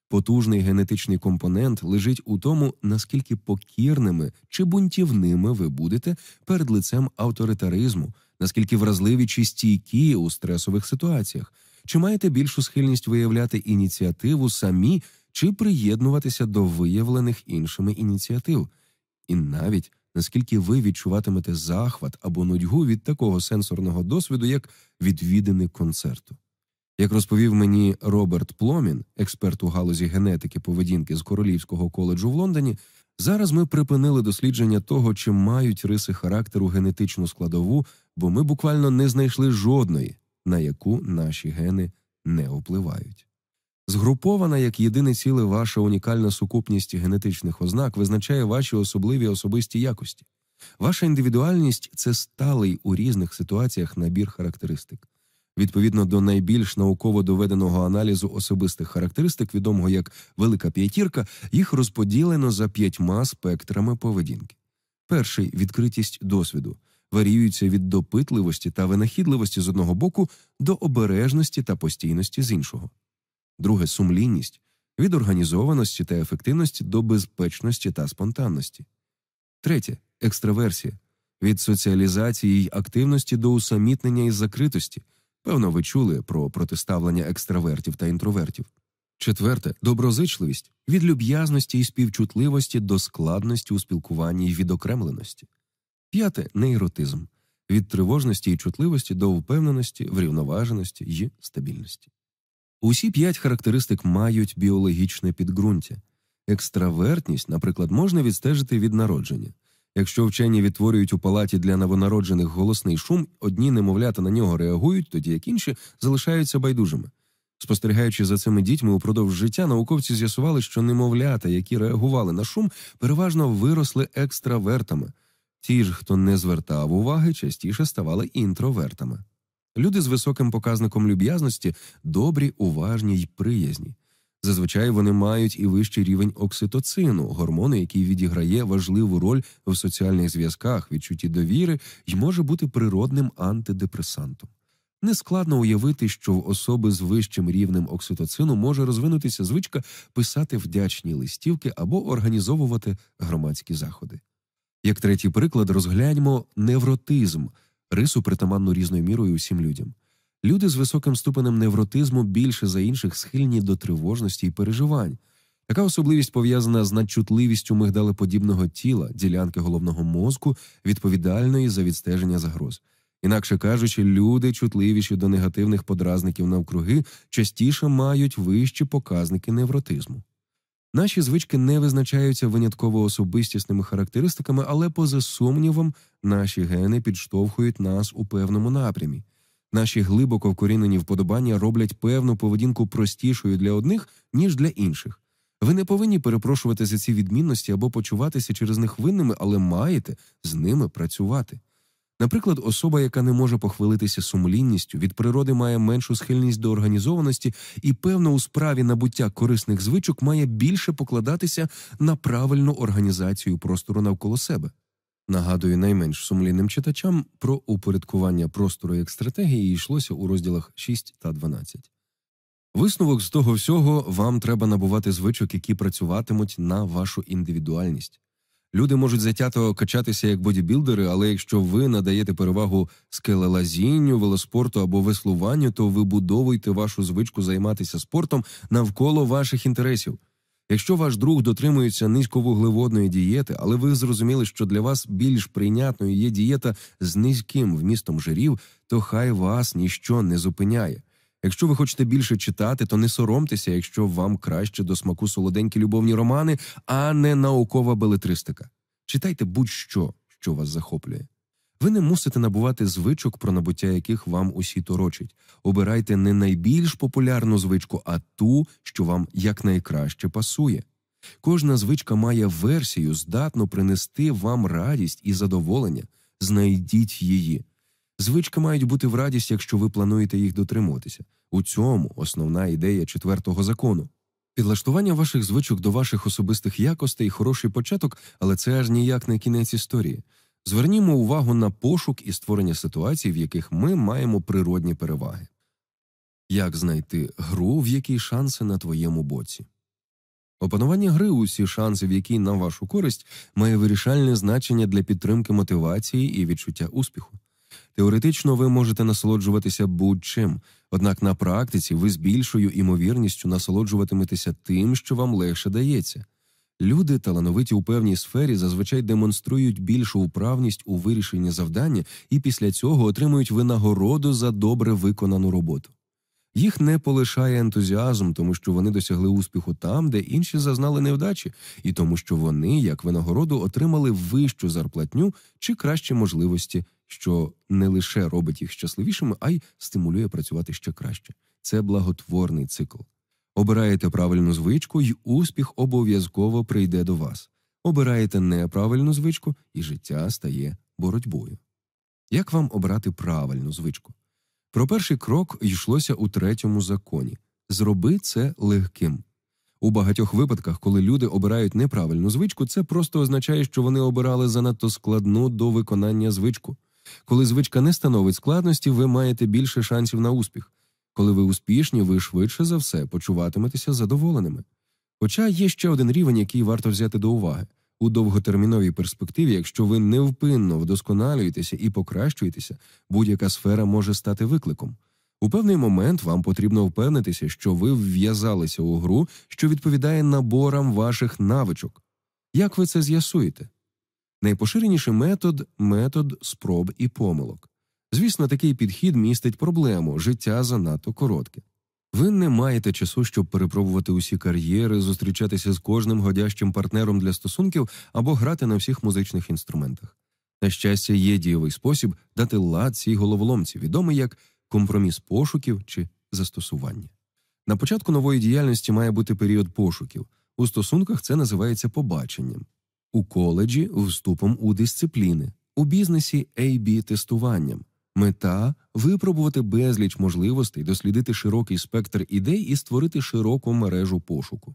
Потужний генетичний компонент лежить у тому, наскільки покірними чи бунтівними ви будете перед лицем авторитаризму, наскільки вразливі чи стійкі у стресових ситуаціях, чи маєте більшу схильність виявляти ініціативу самі чи приєднуватися до виявлених іншими ініціатив, і навіть наскільки ви відчуватимете захват або нудьгу від такого сенсорного досвіду, як відвідини концерту. Як розповів мені Роберт Пломін, експерт у галузі генетики поведінки з Королівського коледжу в Лондоні, зараз ми припинили дослідження того, чи мають риси характеру генетичну складову, бо ми буквально не знайшли жодної, на яку наші гени не впливають. Згрупована як єдине ціле ваша унікальна сукупність генетичних ознак визначає ваші особливі особисті якості. Ваша індивідуальність це сталий у різних ситуаціях набір характеристик. Відповідно до найбільш науково доведеного аналізу особистих характеристик, відомого як велика п'ятірка, їх розподілено за п'ятьма спектрами поведінки. Перший відкритість досвіду варіюється від допитливості та винахідливості з одного боку до обережності та постійності з іншого. Друге сумлінність від організованості та ефективності до безпечності та спонтанності. Третє екстраверсія від соціалізації й активності до усамітнення і закритості. Певно, ви чули про протиставлення екстравертів та інтровертів. Четверте доброзичливість від люб'язності і співчутливості до складності у спілкуванні і відокремленості. П'яте нейротизм від тривожності і чутливості до впевненості, врівноваженості і стабільності. Усі п'ять характеристик мають біологічне підґрунтя. Екстравертність, наприклад, можна відстежити від народження. Якщо вчені відтворюють у палаті для новонароджених голосний шум, одні немовлята на нього реагують, тоді як інші залишаються байдужими. Спостерігаючи за цими дітьми упродовж життя, науковці з'ясували, що немовлята, які реагували на шум, переважно виросли екстравертами. Ті ж, хто не звертав уваги, частіше ставали інтровертами. Люди з високим показником люб'язності добрі, уважні й приязні. Зазвичай вони мають і вищий рівень окситоцину, гормону, який відіграє важливу роль в соціальних зв'язках, відчутті довіри і може бути природним антидепресантом. Нескладно уявити, що в особи з вищим рівнем окситоцину може розвинутися звичка писати вдячні листівки або організовувати громадські заходи. Як третій приклад, розгляньмо невротизм, рису притаманну різною мірою усім людям. Люди з високим ступенем невротизму більше за інших схильні до тривожності і переживань. Така особливість пов'язана з надчутливістю мигдалеподібного тіла, ділянки головного мозку, відповідальної за відстеження загроз. Інакше кажучи, люди, чутливіші до негативних подразників навкруги, частіше мають вищі показники невротизму. Наші звички не визначаються винятково особистісними характеристиками, але, поза сумнівом, наші гени підштовхують нас у певному напрямі. Наші глибоко вкорінені вподобання роблять певну поведінку простішою для одних, ніж для інших. Ви не повинні перепрошувати за ці відмінності або почуватися через них винними, але маєте з ними працювати. Наприклад, особа, яка не може похвалитися сумлінністю, від природи має меншу схильність до організованості і, певно, у справі набуття корисних звичок має більше покладатися на правильну організацію простору навколо себе. Нагадую найменш сумлінним читачам про упорядкування простору як стратегії йшлося у розділах 6 та 12. Висновок з того всього вам треба набувати звичок, які працюватимуть на вашу індивідуальність. Люди можуть затято качатися як бодібілдери, але якщо ви надаєте перевагу скелелазінню, велоспорту або веслуванню, то вибудовуйте вашу звичку займатися спортом навколо ваших інтересів. Якщо ваш друг дотримується низьковуглеводної дієти, але ви зрозуміли, що для вас більш прийнятною є дієта з низьким вмістом жирів, то хай вас ніщо не зупиняє. Якщо ви хочете більше читати, то не соромтеся, якщо вам краще до смаку солоденькі любовні романи, а не наукова белетристика. Читайте будь-що, що вас захоплює. Ви не мусите набувати звичок, про набуття яких вам усі торочать. Обирайте не найбільш популярну звичку, а ту, що вам якнайкраще пасує. Кожна звичка має версію, здатну принести вам радість і задоволення. Знайдіть її. Звички мають бути в радість, якщо ви плануєте їх дотримуватися. У цьому основна ідея четвертого закону. Підлаштування ваших звичок до ваших особистих якостей хороший початок, але це аж ніяк не кінець історії. Звернімо увагу на пошук і створення ситуацій, в яких ми маємо природні переваги. Як знайти гру, в якій шанси на твоєму боці? Опанування гри усі шанси, в якій на вашу користь, має вирішальне значення для підтримки мотивації і відчуття успіху. Теоретично ви можете насолоджуватися будь-чим, однак на практиці ви з більшою імовірністю насолоджуватиметеся тим, що вам легше дається. Люди, талановиті у певній сфері, зазвичай демонструють більшу управність у вирішенні завдання і після цього отримують винагороду за добре виконану роботу. Їх не полишає ентузіазм, тому що вони досягли успіху там, де інші зазнали невдачі, і тому, що вони, як винагороду, отримали вищу зарплатню чи кращі можливості, що не лише робить їх щасливішими, а й стимулює працювати ще краще. Це благотворний цикл. Обираєте правильну звичку, і успіх обов'язково прийде до вас. Обираєте неправильну звичку, і життя стає боротьбою. Як вам обрати правильну звичку? Про перший крок йшлося у третьому законі зроби це легким. У багатьох випадках, коли люди обирають неправильну звичку, це просто означає, що вони обирали занадто складну до виконання звичку. Коли звичка не становить складності, ви маєте більше шансів на успіх. Коли ви успішні, ви швидше за все почуватиметеся задоволеними. Хоча є ще один рівень, який варто взяти до уваги у довготерміновій перспективі, якщо ви невпинно вдосконалюєтеся і покращуєтеся, будь-яка сфера може стати викликом. У певний момент вам потрібно впевнитися, що ви вв'язалися у гру, що відповідає наборам ваших навичок. Як ви це з'ясуєте? Найпоширеніший метод метод спроб і помилок. Звісно, такий підхід містить проблему життя занадто коротке. Ви не маєте часу, щоб перепробувати усі кар'єри, зустрічатися з кожним годящим партнером для стосунків або грати на всіх музичних інструментах. На щастя, є дієвий спосіб дати лад цій головоломці, відомий як компроміс пошуків чи застосування. На початку нової діяльності має бути період пошуків. У стосунках це називається побаченням, у коледжі вступом у дисципліни, у бізнесі ab тестуванням. Мета випробувати безліч можливостей, дослідити широкий спектр ідей і створити широку мережу пошуку.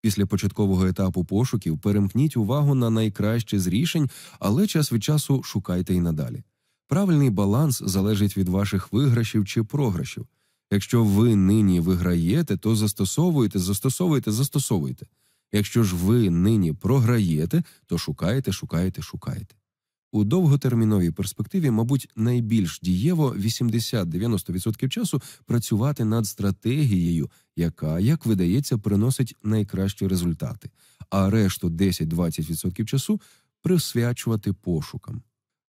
Після початкового етапу пошуків перемкніть увагу на найкраще з рішень, але час від часу шукайте і надалі. Правильний баланс залежить від ваших виграшів чи програшів. Якщо ви нині виграєте, то застосовуєте, застосовуєте, застосовуєте. Якщо ж ви нині програєте, то шукаєте, шукаєте, шукаєте. У довготерміновій перспективі, мабуть, найбільш дієво 80-90% часу працювати над стратегією, яка, як видається, приносить найкращі результати, а решту 10-20% часу присвячувати пошукам.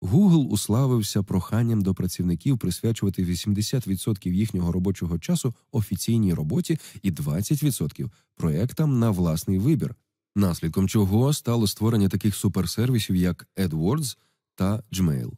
Google уславився проханням до працівників присвячувати 80% їхнього робочого часу офіційній роботі і 20% проектам на власний вибір, наслідком чого стало створення таких суперсервісів, як AdWords та Gmail.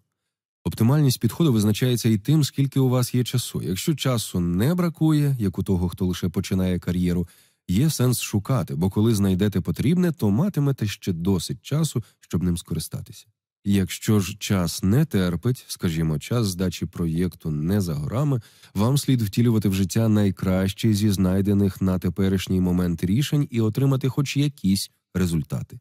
Оптимальність підходу визначається і тим, скільки у вас є часу. Якщо часу не бракує, як у того, хто лише починає кар'єру, є сенс шукати, бо коли знайдете потрібне, то матимете ще досить часу, щоб ним скористатися. Якщо ж час не терпить, скажімо, час здачі проєкту не за горами, вам слід втілювати в життя найкраще зі знайдених на теперішній момент рішень і отримати хоч якісь результати.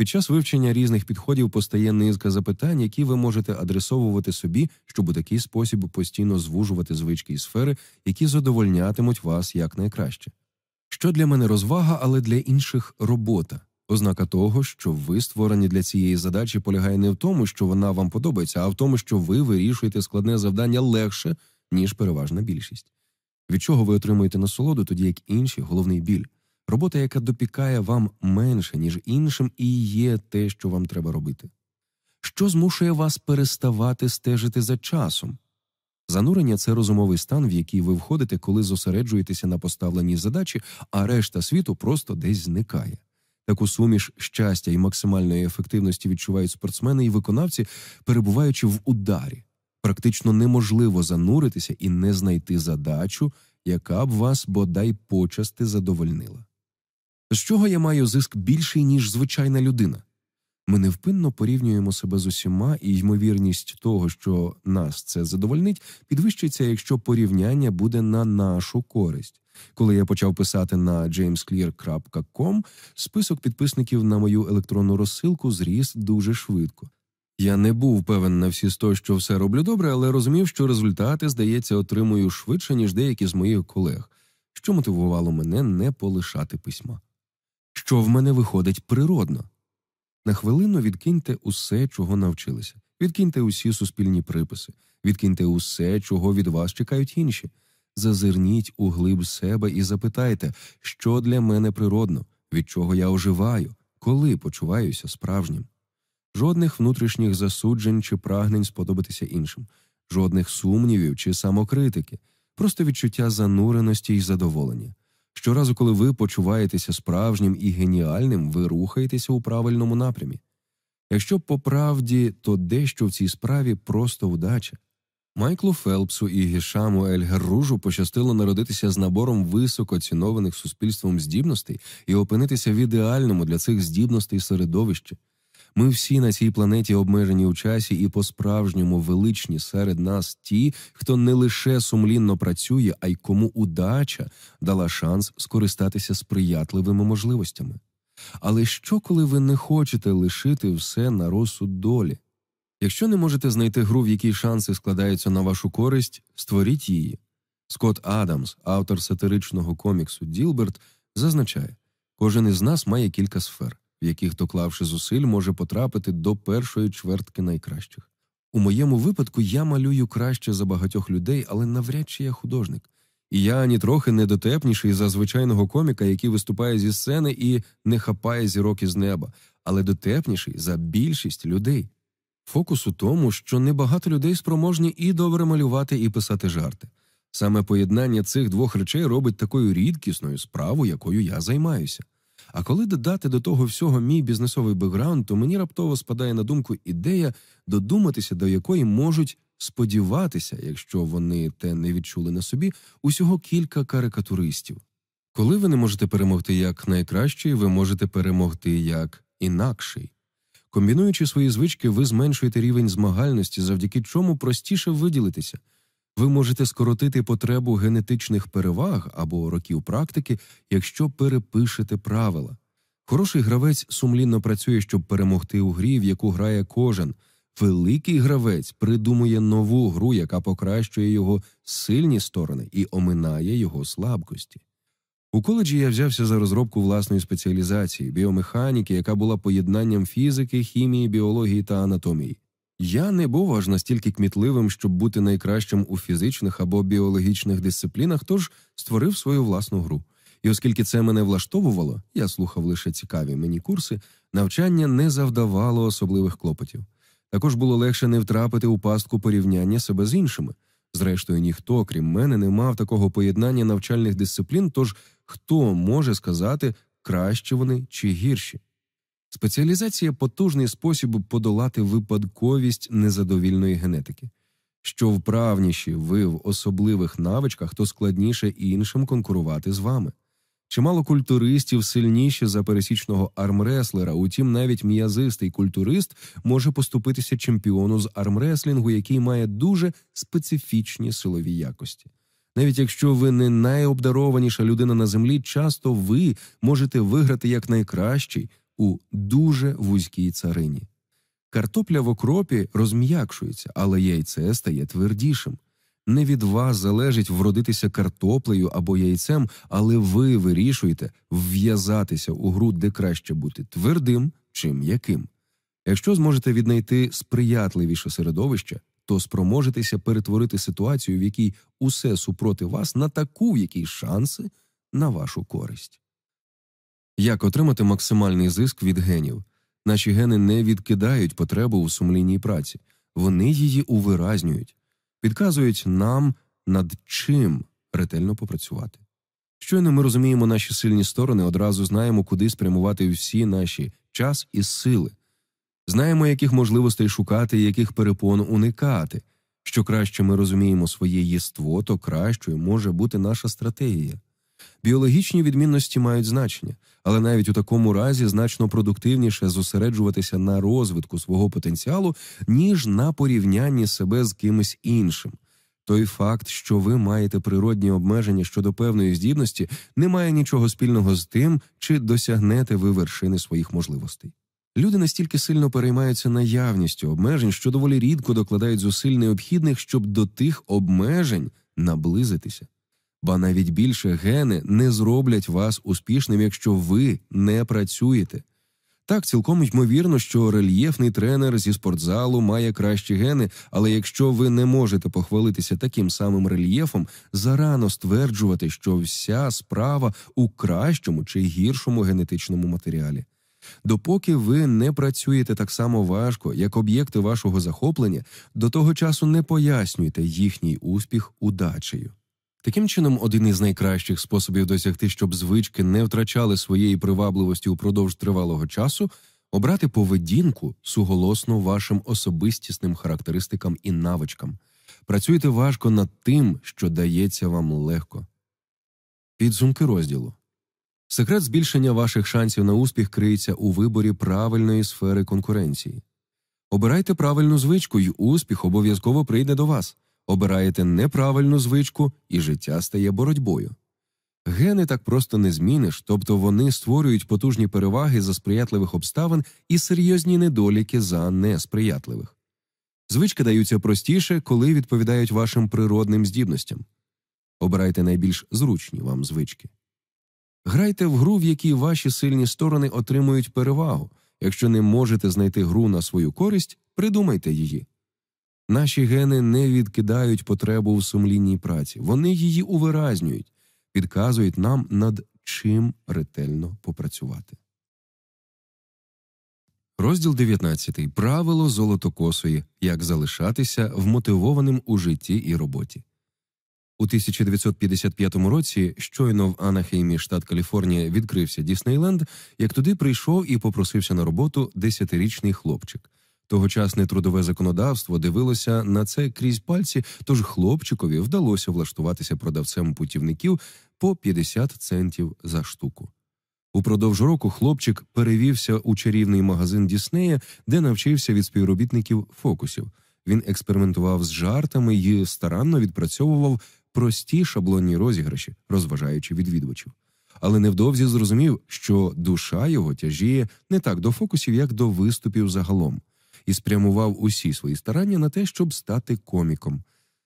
Під час вивчення різних підходів постає низка запитань, які ви можете адресовувати собі, щоб у такий спосіб постійно звужувати звички і сфери, які задовольнятимуть вас якнайкраще. Що для мене розвага, але для інших робота. Ознака того, що ви створені для цієї задачі, полягає не в тому, що вона вам подобається, а в тому, що ви вирішуєте складне завдання легше, ніж переважна більшість. Від чого ви отримуєте насолоду, тоді як інші головний біль. Робота, яка допікає вам менше, ніж іншим, і є те, що вам треба робити. Що змушує вас переставати стежити за часом? Занурення це розумовий стан, в який ви входите, коли зосереджуєтеся на поставленій задачі, а решта світу просто десь зникає. Таку суміш щастя і максимальної ефективності відчувають спортсмени і виконавці, перебуваючи в ударі. Практично неможливо зануритися і не знайти задачу, яка б вас бодай почасти задовольнила. З чого я маю зиск більший, ніж звичайна людина? Ми невпинно порівнюємо себе з усіма, і ймовірність того, що нас це задовольнить, підвищиться, якщо порівняння буде на нашу користь. Коли я почав писати на jamesclear.com, список підписників на мою електронну розсилку зріс дуже швидко. Я не був певен на всі сто, що все роблю добре, але розумів, що результати, здається, отримую швидше, ніж деякі з моїх колег, що мотивувало мене не полишати письма. Що в мене виходить природно. На хвилину відкиньте усе, чого навчилися, відкиньте усі суспільні приписи, відкиньте усе, чого від вас чекають інші. Зазирніть у глиб себе і запитайте, що для мене природно, від чого я оживаю, коли почуваюся справжнім. Жодних внутрішніх засуджень чи прагнень сподобатися іншим, жодних сумнівів чи самокритики, просто відчуття зануреності й задоволення. Щоразу, коли ви почуваєтеся справжнім і геніальним, ви рухаєтеся у правильному напрямі. Якщо по правді, то дещо в цій справі просто вдача. Майклу Фелпсу і Гішаму Ельгерружу пощастило народитися з набором високоцінованих суспільством здібностей і опинитися в ідеальному для цих здібностей середовищі. Ми всі на цій планеті обмежені у часі і по-справжньому величні серед нас ті, хто не лише сумлінно працює, а й кому удача дала шанс скористатися сприятливими можливостями. Але що, коли ви не хочете лишити все на розсуд долі? Якщо не можете знайти гру, в якій шанси складаються на вашу користь, створіть її. Скотт Адамс, автор сатиричного коміксу Ділберт, зазначає, кожен із нас має кілька сфер в яких, доклавши зусиль, може потрапити до першої чвертки найкращих. У моєму випадку я малюю краще за багатьох людей, але навряд чи я художник. І я ані трохи не дотепніший за звичайного коміка, який виступає зі сцени і не хапає зірок із неба, але дотепніший за більшість людей. Фокус у тому, що небагато людей спроможні і добре малювати, і писати жарти. Саме поєднання цих двох речей робить такою рідкісною справу, якою я займаюся. А коли додати до того всього мій бізнесовий бекграунд, то мені раптово спадає на думку ідея, додуматися, до якої можуть сподіватися, якщо вони те не відчули на собі, усього кілька карикатуристів. Коли ви не можете перемогти як найкращий, ви можете перемогти як інакший. Комбінуючи свої звички, ви зменшуєте рівень змагальності, завдяки чому простіше виділитися. Ви можете скоротити потребу генетичних переваг або років практики, якщо перепишете правила. Хороший гравець сумлінно працює, щоб перемогти у грі, в яку грає кожен. великий гравець придумує нову гру, яка покращує його сильні сторони і оминає його слабкості. У коледжі я взявся за розробку власної спеціалізації біомеханіки, яка була поєднанням фізики, хімії, біології та анатомії. Я не був аж настільки кмітливим, щоб бути найкращим у фізичних або біологічних дисциплінах, тож створив свою власну гру. І оскільки це мене влаштовувало, я слухав лише цікаві мені курси, навчання не завдавало особливих клопотів. Також було легше не втрапити у пастку порівняння себе з іншими. Зрештою, ніхто, крім мене, не мав такого поєднання навчальних дисциплін, тож хто може сказати, краще вони чи гірші. Спеціалізація потужний спосіб подолати випадковість незадовільної генетики. Що вправніші ви в особливих навичках, то складніше іншим конкурувати з вами. Чимало культуристів сильніші за пересічного армреслера, утім, навіть м'язистий культурист може поступитися чемпіону з армреслінгу, який має дуже специфічні силові якості. Навіть якщо ви не найобдарованіша людина на землі, часто ви можете виграти як найкращий у дуже вузькій царині. Картопля в окропі розм'якшується, але яйце стає твердішим. Не від вас залежить вродитися картоплею або яйцем, але ви вирішуєте вв'язатися у гру, де краще бути твердим чи м'яким. Якщо зможете віднайти сприятливіше середовище, то спроможетеся перетворити ситуацію, в якій усе супроти вас, на таку, в якій шанси на вашу користь. Як отримати максимальний зиск від генів? Наші гени не відкидають потребу у сумлінній праці, вони її увиразнюють підказують нам, над чим ретельно попрацювати. Щойно ми розуміємо наші сильні сторони, одразу знаємо, куди спрямувати всі наші час і сили, знаємо, яких можливостей шукати, яких перепон уникати. Що краще ми розуміємо своє єство, то кращою може бути наша стратегія. Біологічні відмінності мають значення, але навіть у такому разі значно продуктивніше зосереджуватися на розвитку свого потенціалу, ніж на порівнянні себе з кимось іншим. Той факт, що ви маєте природні обмеження щодо певної здібності, не має нічого спільного з тим, чи досягнете ви вершини своїх можливостей. Люди настільки сильно переймаються наявністю обмежень, що доволі рідко докладають зусиль необхідних, щоб до тих обмежень наблизитися ба навіть більше гени не зроблять вас успішним, якщо ви не працюєте. Так, цілком ймовірно, що рельєфний тренер зі спортзалу має кращі гени, але якщо ви не можете похвалитися таким самим рельєфом, зарано стверджувати, що вся справа у кращому чи гіршому генетичному матеріалі. Допоки ви не працюєте так само важко, як об'єкти вашого захоплення, до того часу не пояснюйте їхній успіх удачею. Таким чином, один із найкращих способів досягти, щоб звички не втрачали своєї привабливості упродовж тривалого часу, обрати поведінку суголосно вашим особистісним характеристикам і навичкам. Працюйте важко над тим, що дається вам легко. Підсумки розділу секрет збільшення ваших шансів на успіх криється у виборі правильної сфери конкуренції. Обирайте правильну звичку, і успіх обов'язково прийде до вас обираєте неправильну звичку, і життя стає боротьбою. Гени так просто не зміниш, тобто вони створюють потужні переваги за сприятливих обставин і серйозні недоліки за несприятливих. Звички даються простіше, коли відповідають вашим природним здібностям. Обирайте найбільш зручні вам звички. Грайте в гру, в якій ваші сильні сторони отримують перевагу. Якщо не можете знайти гру на свою користь, придумайте її. Наші гени не відкидають потребу в сумлінній праці, вони її увиразнюють, підказують нам, над чим ретельно попрацювати. Розділ 19. Правило золотокосої. Як залишатися вмотивованим у житті і роботі. У 1955 році щойно в Анахеймі, штат Каліфорнія, відкрився Діснейленд, як туди прийшов і попросився на роботу десятирічний хлопчик. Тогочасне трудове законодавство дивилося на це крізь пальці, тож хлопчикові вдалося влаштуватися продавцем путівників по 50 центів за штуку. Упродовж року хлопчик перевівся у чарівний магазин Діснея, де навчився від співробітників фокусів. Він експериментував з жартами і старанно відпрацьовував прості шаблонні розіграші, розважаючи відвідувачів. Але невдовзі зрозумів, що душа його тяжіє не так до фокусів, як до виступів загалом і спрямував усі свої старання на те, щоб стати коміком.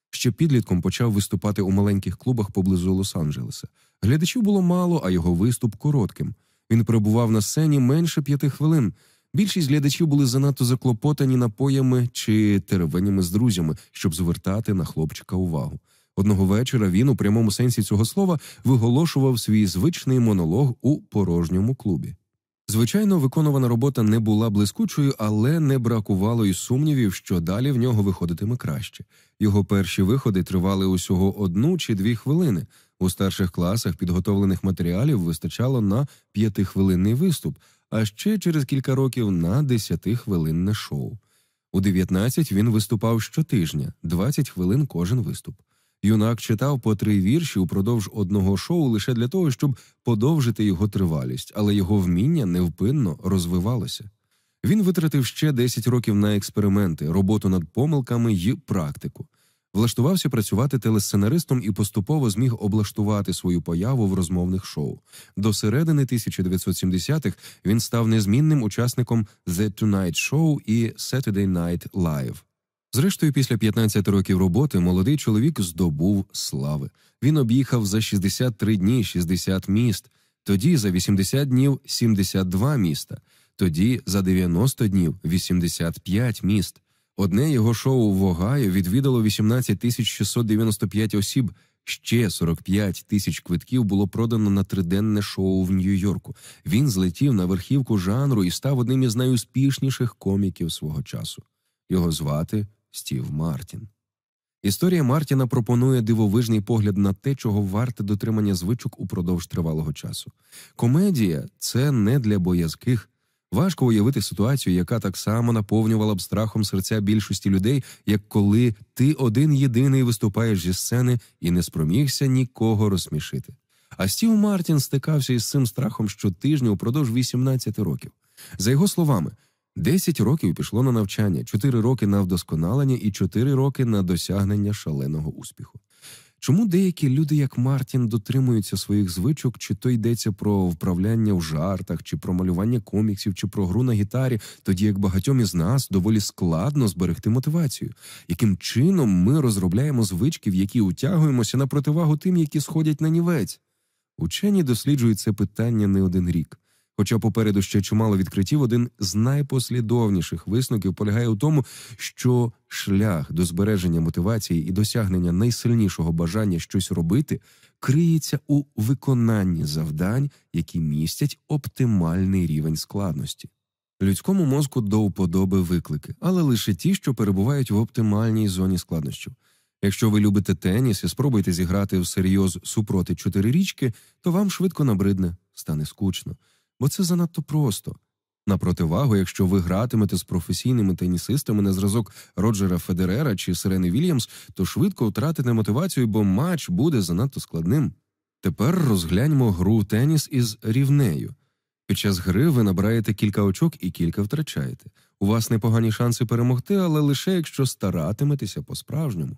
Ще підлітком почав виступати у маленьких клубах поблизу Лос-Анджелеса. Глядачів було мало, а його виступ коротким. Він перебував на сцені менше п'яти хвилин. Більшість глядачів були занадто заклопотані напоями чи теревенями з друзями, щоб звертати на хлопчика увагу. Одного вечора він, у прямому сенсі цього слова, виголошував свій звичний монолог у порожньому клубі. Звичайно, виконувана робота не була блискучою, але не бракувало й сумнівів, що далі в нього виходитиме краще. Його перші виходи тривали усього одну чи дві хвилини. У старших класах підготовлених матеріалів вистачало на п'ятихвилинний виступ, а ще через кілька років на десятихвилинне шоу. У 19 він виступав щотижня, 20 хвилин кожен виступ. Юнак читав по три вірші упродовж одного шоу лише для того, щоб подовжити його тривалість, але його вміння невпинно розвивалося. Він витратив ще 10 років на експерименти, роботу над помилками й практику. Влаштувався працювати телесценаристом і поступово зміг облаштувати свою появу в розмовних шоу. До середини 1970-х він став незмінним учасником The Tonight Show і Saturday Night Live. Зрештою, після 15 років роботи молодий чоловік здобув слави. Він об'їхав за 63 дні 60 міст, тоді за 80 днів 72 міста, тоді за 90 днів 85 міст. Одне його шоу в Огайо відвідало 18 тисяч 695 осіб. Ще 45 тисяч квитків було продано на триденне шоу в Нью-Йорку. Він злетів на верхівку жанру і став одним із найуспішніших коміків свого часу. Його звати Стів Мартін. Історія Мартіна пропонує дивовижний погляд на те, чого варте дотримання звичок упродовж тривалого часу. Комедія це не для боязких. Важко уявити ситуацію, яка так само наповнювала б страхом серця більшості людей, як коли ти один єдиний виступаєш зі сцени і не спромігся нікого розсмішити. А Стів Мартін стикався із цим страхом щотижня упродовж 18 років. За його словами, 10 років пішло на навчання, 4 роки на вдосконалення і 4 роки на досягнення шаленого успіху. Чому деякі люди, як Мартін, дотримуються своїх звичок, чи то йдеться про вправляння в жартах, чи про малювання коміксів, чи про гру на гітарі, тоді як багатьом із нас доволі складно зберегти мотивацію, яким чином ми розробляємо звички, в які утягуємося на противагу тим, які сходять на нівець? Учені досліджують це питання не один рік. Хоча попереду ще чимало відкриттів, один з найпослідовніших висновків полягає у тому, що шлях до збереження мотивації і досягнення найсильнішого бажання щось робити криється у виконанні завдань, які містять оптимальний рівень складності. Людському мозку до вподоби виклики, але лише ті, що перебувають в оптимальній зоні складнощів. Якщо ви любите теніс і спробуєте зіграти всерйоз супроти чотирирічки, то вам швидко набридне, стане скучно бо це занадто просто. На противагу, якщо ви гратимете з професійними тенісистами на зразок Роджера Федерера чи Сирени Вільямс, то швидко втратите мотивацію, бо матч буде занадто складним. Тепер розгляньмо гру теніс із рівнею. Під час гри ви набираєте кілька очок і кілька втрачаєте. У вас непогані шанси перемогти, але лише якщо старатиметеся по-справжньому.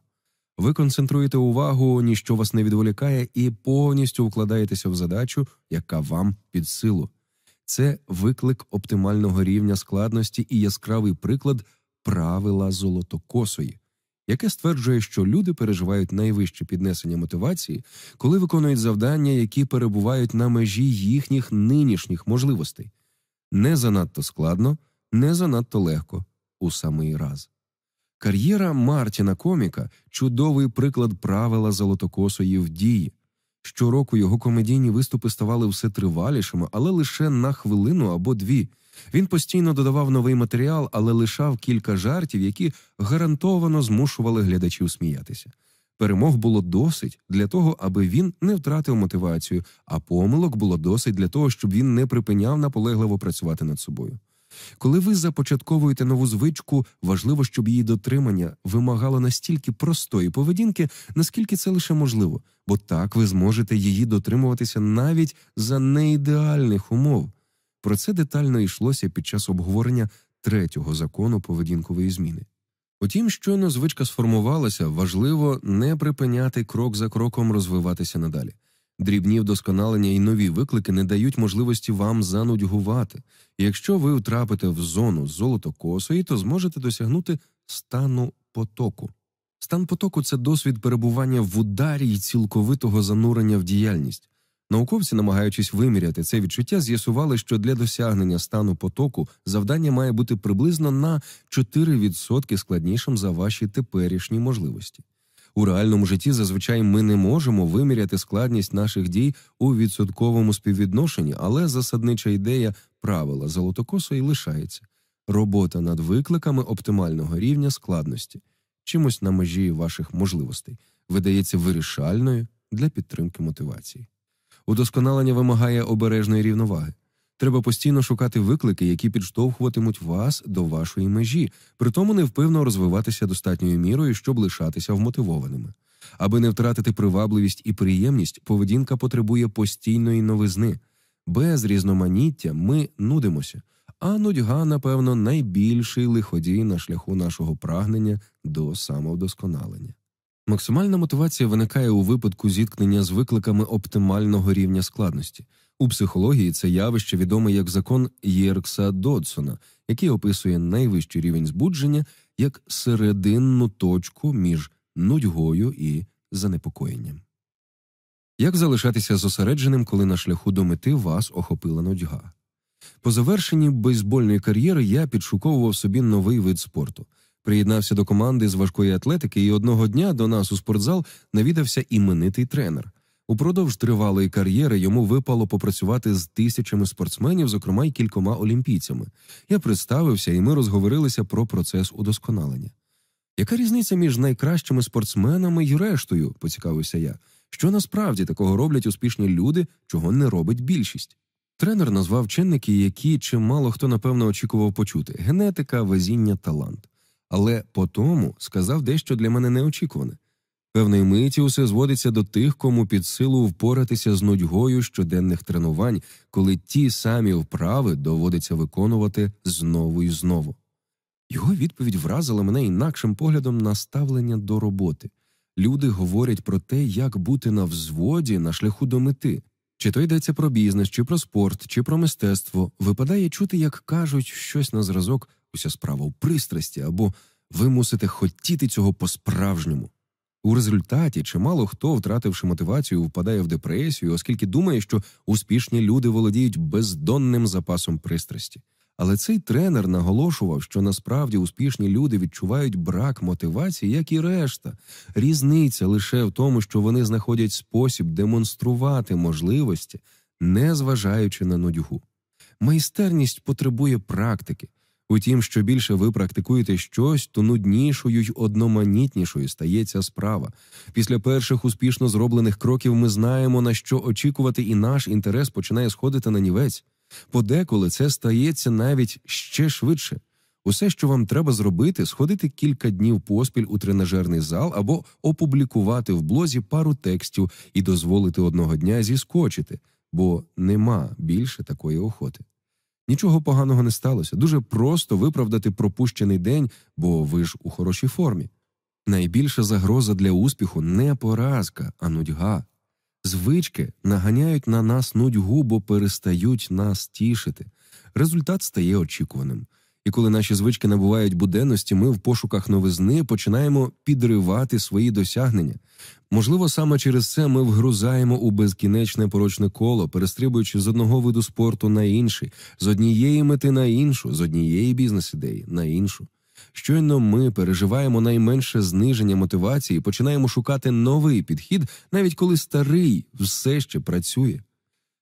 Ви концентруєте увагу, ніщо вас не відволікає, і повністю вкладаєтеся в задачу, яка вам під силу це виклик оптимального рівня складності і яскравий приклад правила золотокосої, яке стверджує, що люди переживають найвище піднесення мотивації, коли виконують завдання, які перебувають на межі їхніх нинішніх можливостей. Не занадто складно, не занадто легко у самий раз. Кар'єра Мартіна Коміка чудовий приклад правила золотокосої в дії. Щороку його комедійні виступи ставали все тривалішими, але лише на хвилину або дві. Він постійно додавав новий матеріал, але лишав кілька жартів, які гарантовано змушували глядачів сміятися. Перемог було досить для того, аби він не втратив мотивацію, а помилок було досить для того, щоб він не припиняв наполегливо працювати над собою. Коли ви започатковуєте нову звичку, важливо, щоб її дотримання вимагало настільки простої поведінки, наскільки це лише можливо, бо так ви зможете її дотримуватися навіть за неідеальних умов. Про це детально йшлося під час обговорення третього закону поведінкової зміни. Утім, щойно звичка сформувалася, важливо не припиняти крок за кроком розвиватися надалі. Дрібні вдосконалення і нові виклики не дають можливості вам занудьгувати. Якщо ви втрапите в зону золотокосої, то зможете досягнути стану потоку. Стан потоку це досвід перебування в ударі й цілковитого занурення в діяльність. Науковці, намагаючись виміряти це відчуття, з'ясували, що для досягнення стану потоку завдання має бути приблизно на 4% складнішим за ваші теперішні можливості. У реальному житті зазвичай ми не можемо виміряти складність наших дій у відсотковому співвідношенні, але засаднича ідея правила золотокосої лишається робота над викликами оптимального рівня складності, чимось на межі ваших можливостей, видається вирішальною для підтримки мотивації. Удосконалення вимагає обережної рівноваги. Треба постійно шукати виклики, які підштовхуватимуть вас до вашої межі, при тому невпевно розвиватися достатньою мірою, щоб лишатися вмотивованими. Аби не втратити привабливість і приємність, поведінка потребує постійної новизни. Без різноманіття ми нудимося, а нудьга, напевно, найбільший лиходій на шляху нашого прагнення до самовдосконалення. Максимальна мотивація виникає у випадку зіткнення з викликами оптимального рівня складності. У психології це явище відоме як закон Єркса Додсона, який описує найвищий рівень збудження як серединну точку між нудьгою і занепокоєнням. Як залишатися зосередженим, коли на шляху до мети вас охопила нудьга? По завершенні бейсбольної кар'єри я підшуковував собі новий вид спорту. Приєднався до команди з важкої атлетики, і одного дня до нас у спортзал навідався іменитий тренер. Упродовж тривалої кар'єри йому випало попрацювати з тисячами спортсменів, зокрема й кількома олімпійцями. Я представився, і ми розговорилися про процес удосконалення. Яка різниця між найкращими спортсменами і рештою? поцікавився я. Що насправді такого роблять успішні люди, чого не робить більшість? Тренер назвав чинники, які чимало хто напевно очікував почути: генетика, везіння, талант. Але по тому сказав дещо для мене неочікуване. Певної миті усе зводиться до тих, кому під силу впоратися з нудьгою щоденних тренувань, коли ті самі вправи доводиться виконувати знову і знову. Його відповідь вразила мене інакшим поглядом на ставлення до роботи. Люди говорять про те, як бути на взводі на шляху до мети. Чи то йдеться про бізнес, чи про спорт, чи про мистецтво, випадає чути, як кажуть щось на зразок, уся справа у пристрасті, або ви мусите хотіти цього по-справжньому. У результаті чимало хто, втративши мотивацію, впадає в депресію, оскільки думає, що успішні люди володіють бездонним запасом пристрасті. Але цей тренер наголошував, що насправді успішні люди відчувають брак мотивації, як і решта. Різниця лише в тому, що вони знаходять спосіб демонструвати можливості, не зважаючи на нудьгу. Майстерність потребує практики. Утім, що більше ви практикуєте щось, то нуднішою й одноманітнішою стається справа. Після перших успішно зроблених кроків ми знаємо, на що очікувати, і наш інтерес починає сходити на нівець. Подеколи це стається навіть ще швидше. Усе, що вам треба зробити, сходити кілька днів поспіль у тренажерний зал або опублікувати в блозі пару текстів і дозволити одного дня зіскочити, бо нема більше такої охоти. Нічого поганого не сталося. Дуже просто виправдати пропущений день, бо ви ж у хорошій формі. Найбільша загроза для успіху не поразка, а нудьга. Звички наганяють на нас нудьгу, бо перестають нас тішити. Результат стає очікуваним. І коли наші звички набувають буденності, ми в пошуках новизни починаємо підривати свої досягнення. Можливо, саме через це ми вгрузаємо у безкінечне порочне коло, перестрибуючи з одного виду спорту на інший, з однієї мети на іншу, з однієї бізнес-ідеї на іншу. Щойно ми переживаємо найменше зниження мотивації, починаємо шукати новий підхід, навіть коли старий все ще працює.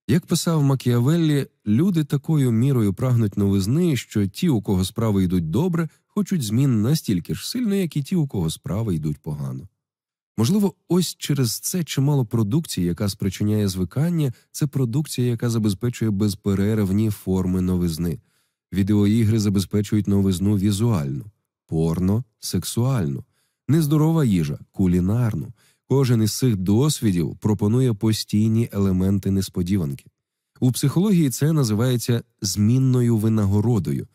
Як писав Макіавеллі, люди такою мірою прагнуть новизни, що ті, у кого справи йдуть добре, хочуть змін настільки ж сильно, як і ті, у кого справи йдуть погано. Можливо, ось через це чимало продукції, яка спричиняє звикання, це продукція, яка забезпечує безперервні форми новизни. Відеоігри забезпечують новизну візуальну, порно сексуальну, нездорова їжа кулінарну. Кожен із цих досвідів пропонує постійні елементи несподіванки. У психології це називається змінною винагородою.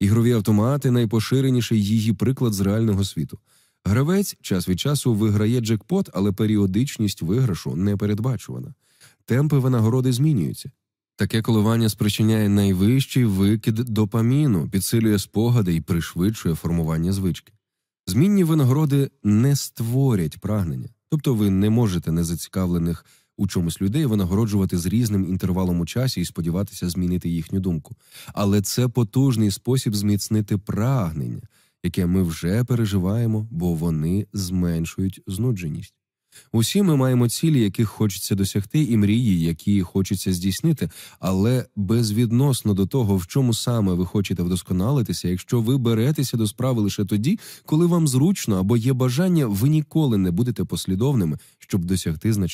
Ігрові автомати найпоширеніший її приклад з реального світу. Гравець час від часу виграє джекпот, але періодичність виграшу не передбачувана. темпи винагороди змінюються. Таке коливання спричиняє найвищий викид допаміну, підсилює спогади і пришвидшує формування звички. Змінні винагороди не створять прагнення, тобто ви не можете незацікавлених у чомусь людей винагороджувати з різним інтервалом у часі і сподіватися змінити їхню думку. Але це потужний спосіб зміцнити прагнення, яке ми вже переживаємо, бо вони зменшують знудженість. Усі ми маємо цілі, яких хочеться досягти, і мрії, які хочеться здійснити, але безвідносно до того, в чому саме ви хочете вдосконалитися, якщо ви беретеся до справи лише тоді, коли вам зручно або є бажання, ви ніколи не будете послідовними, щоб досягти значних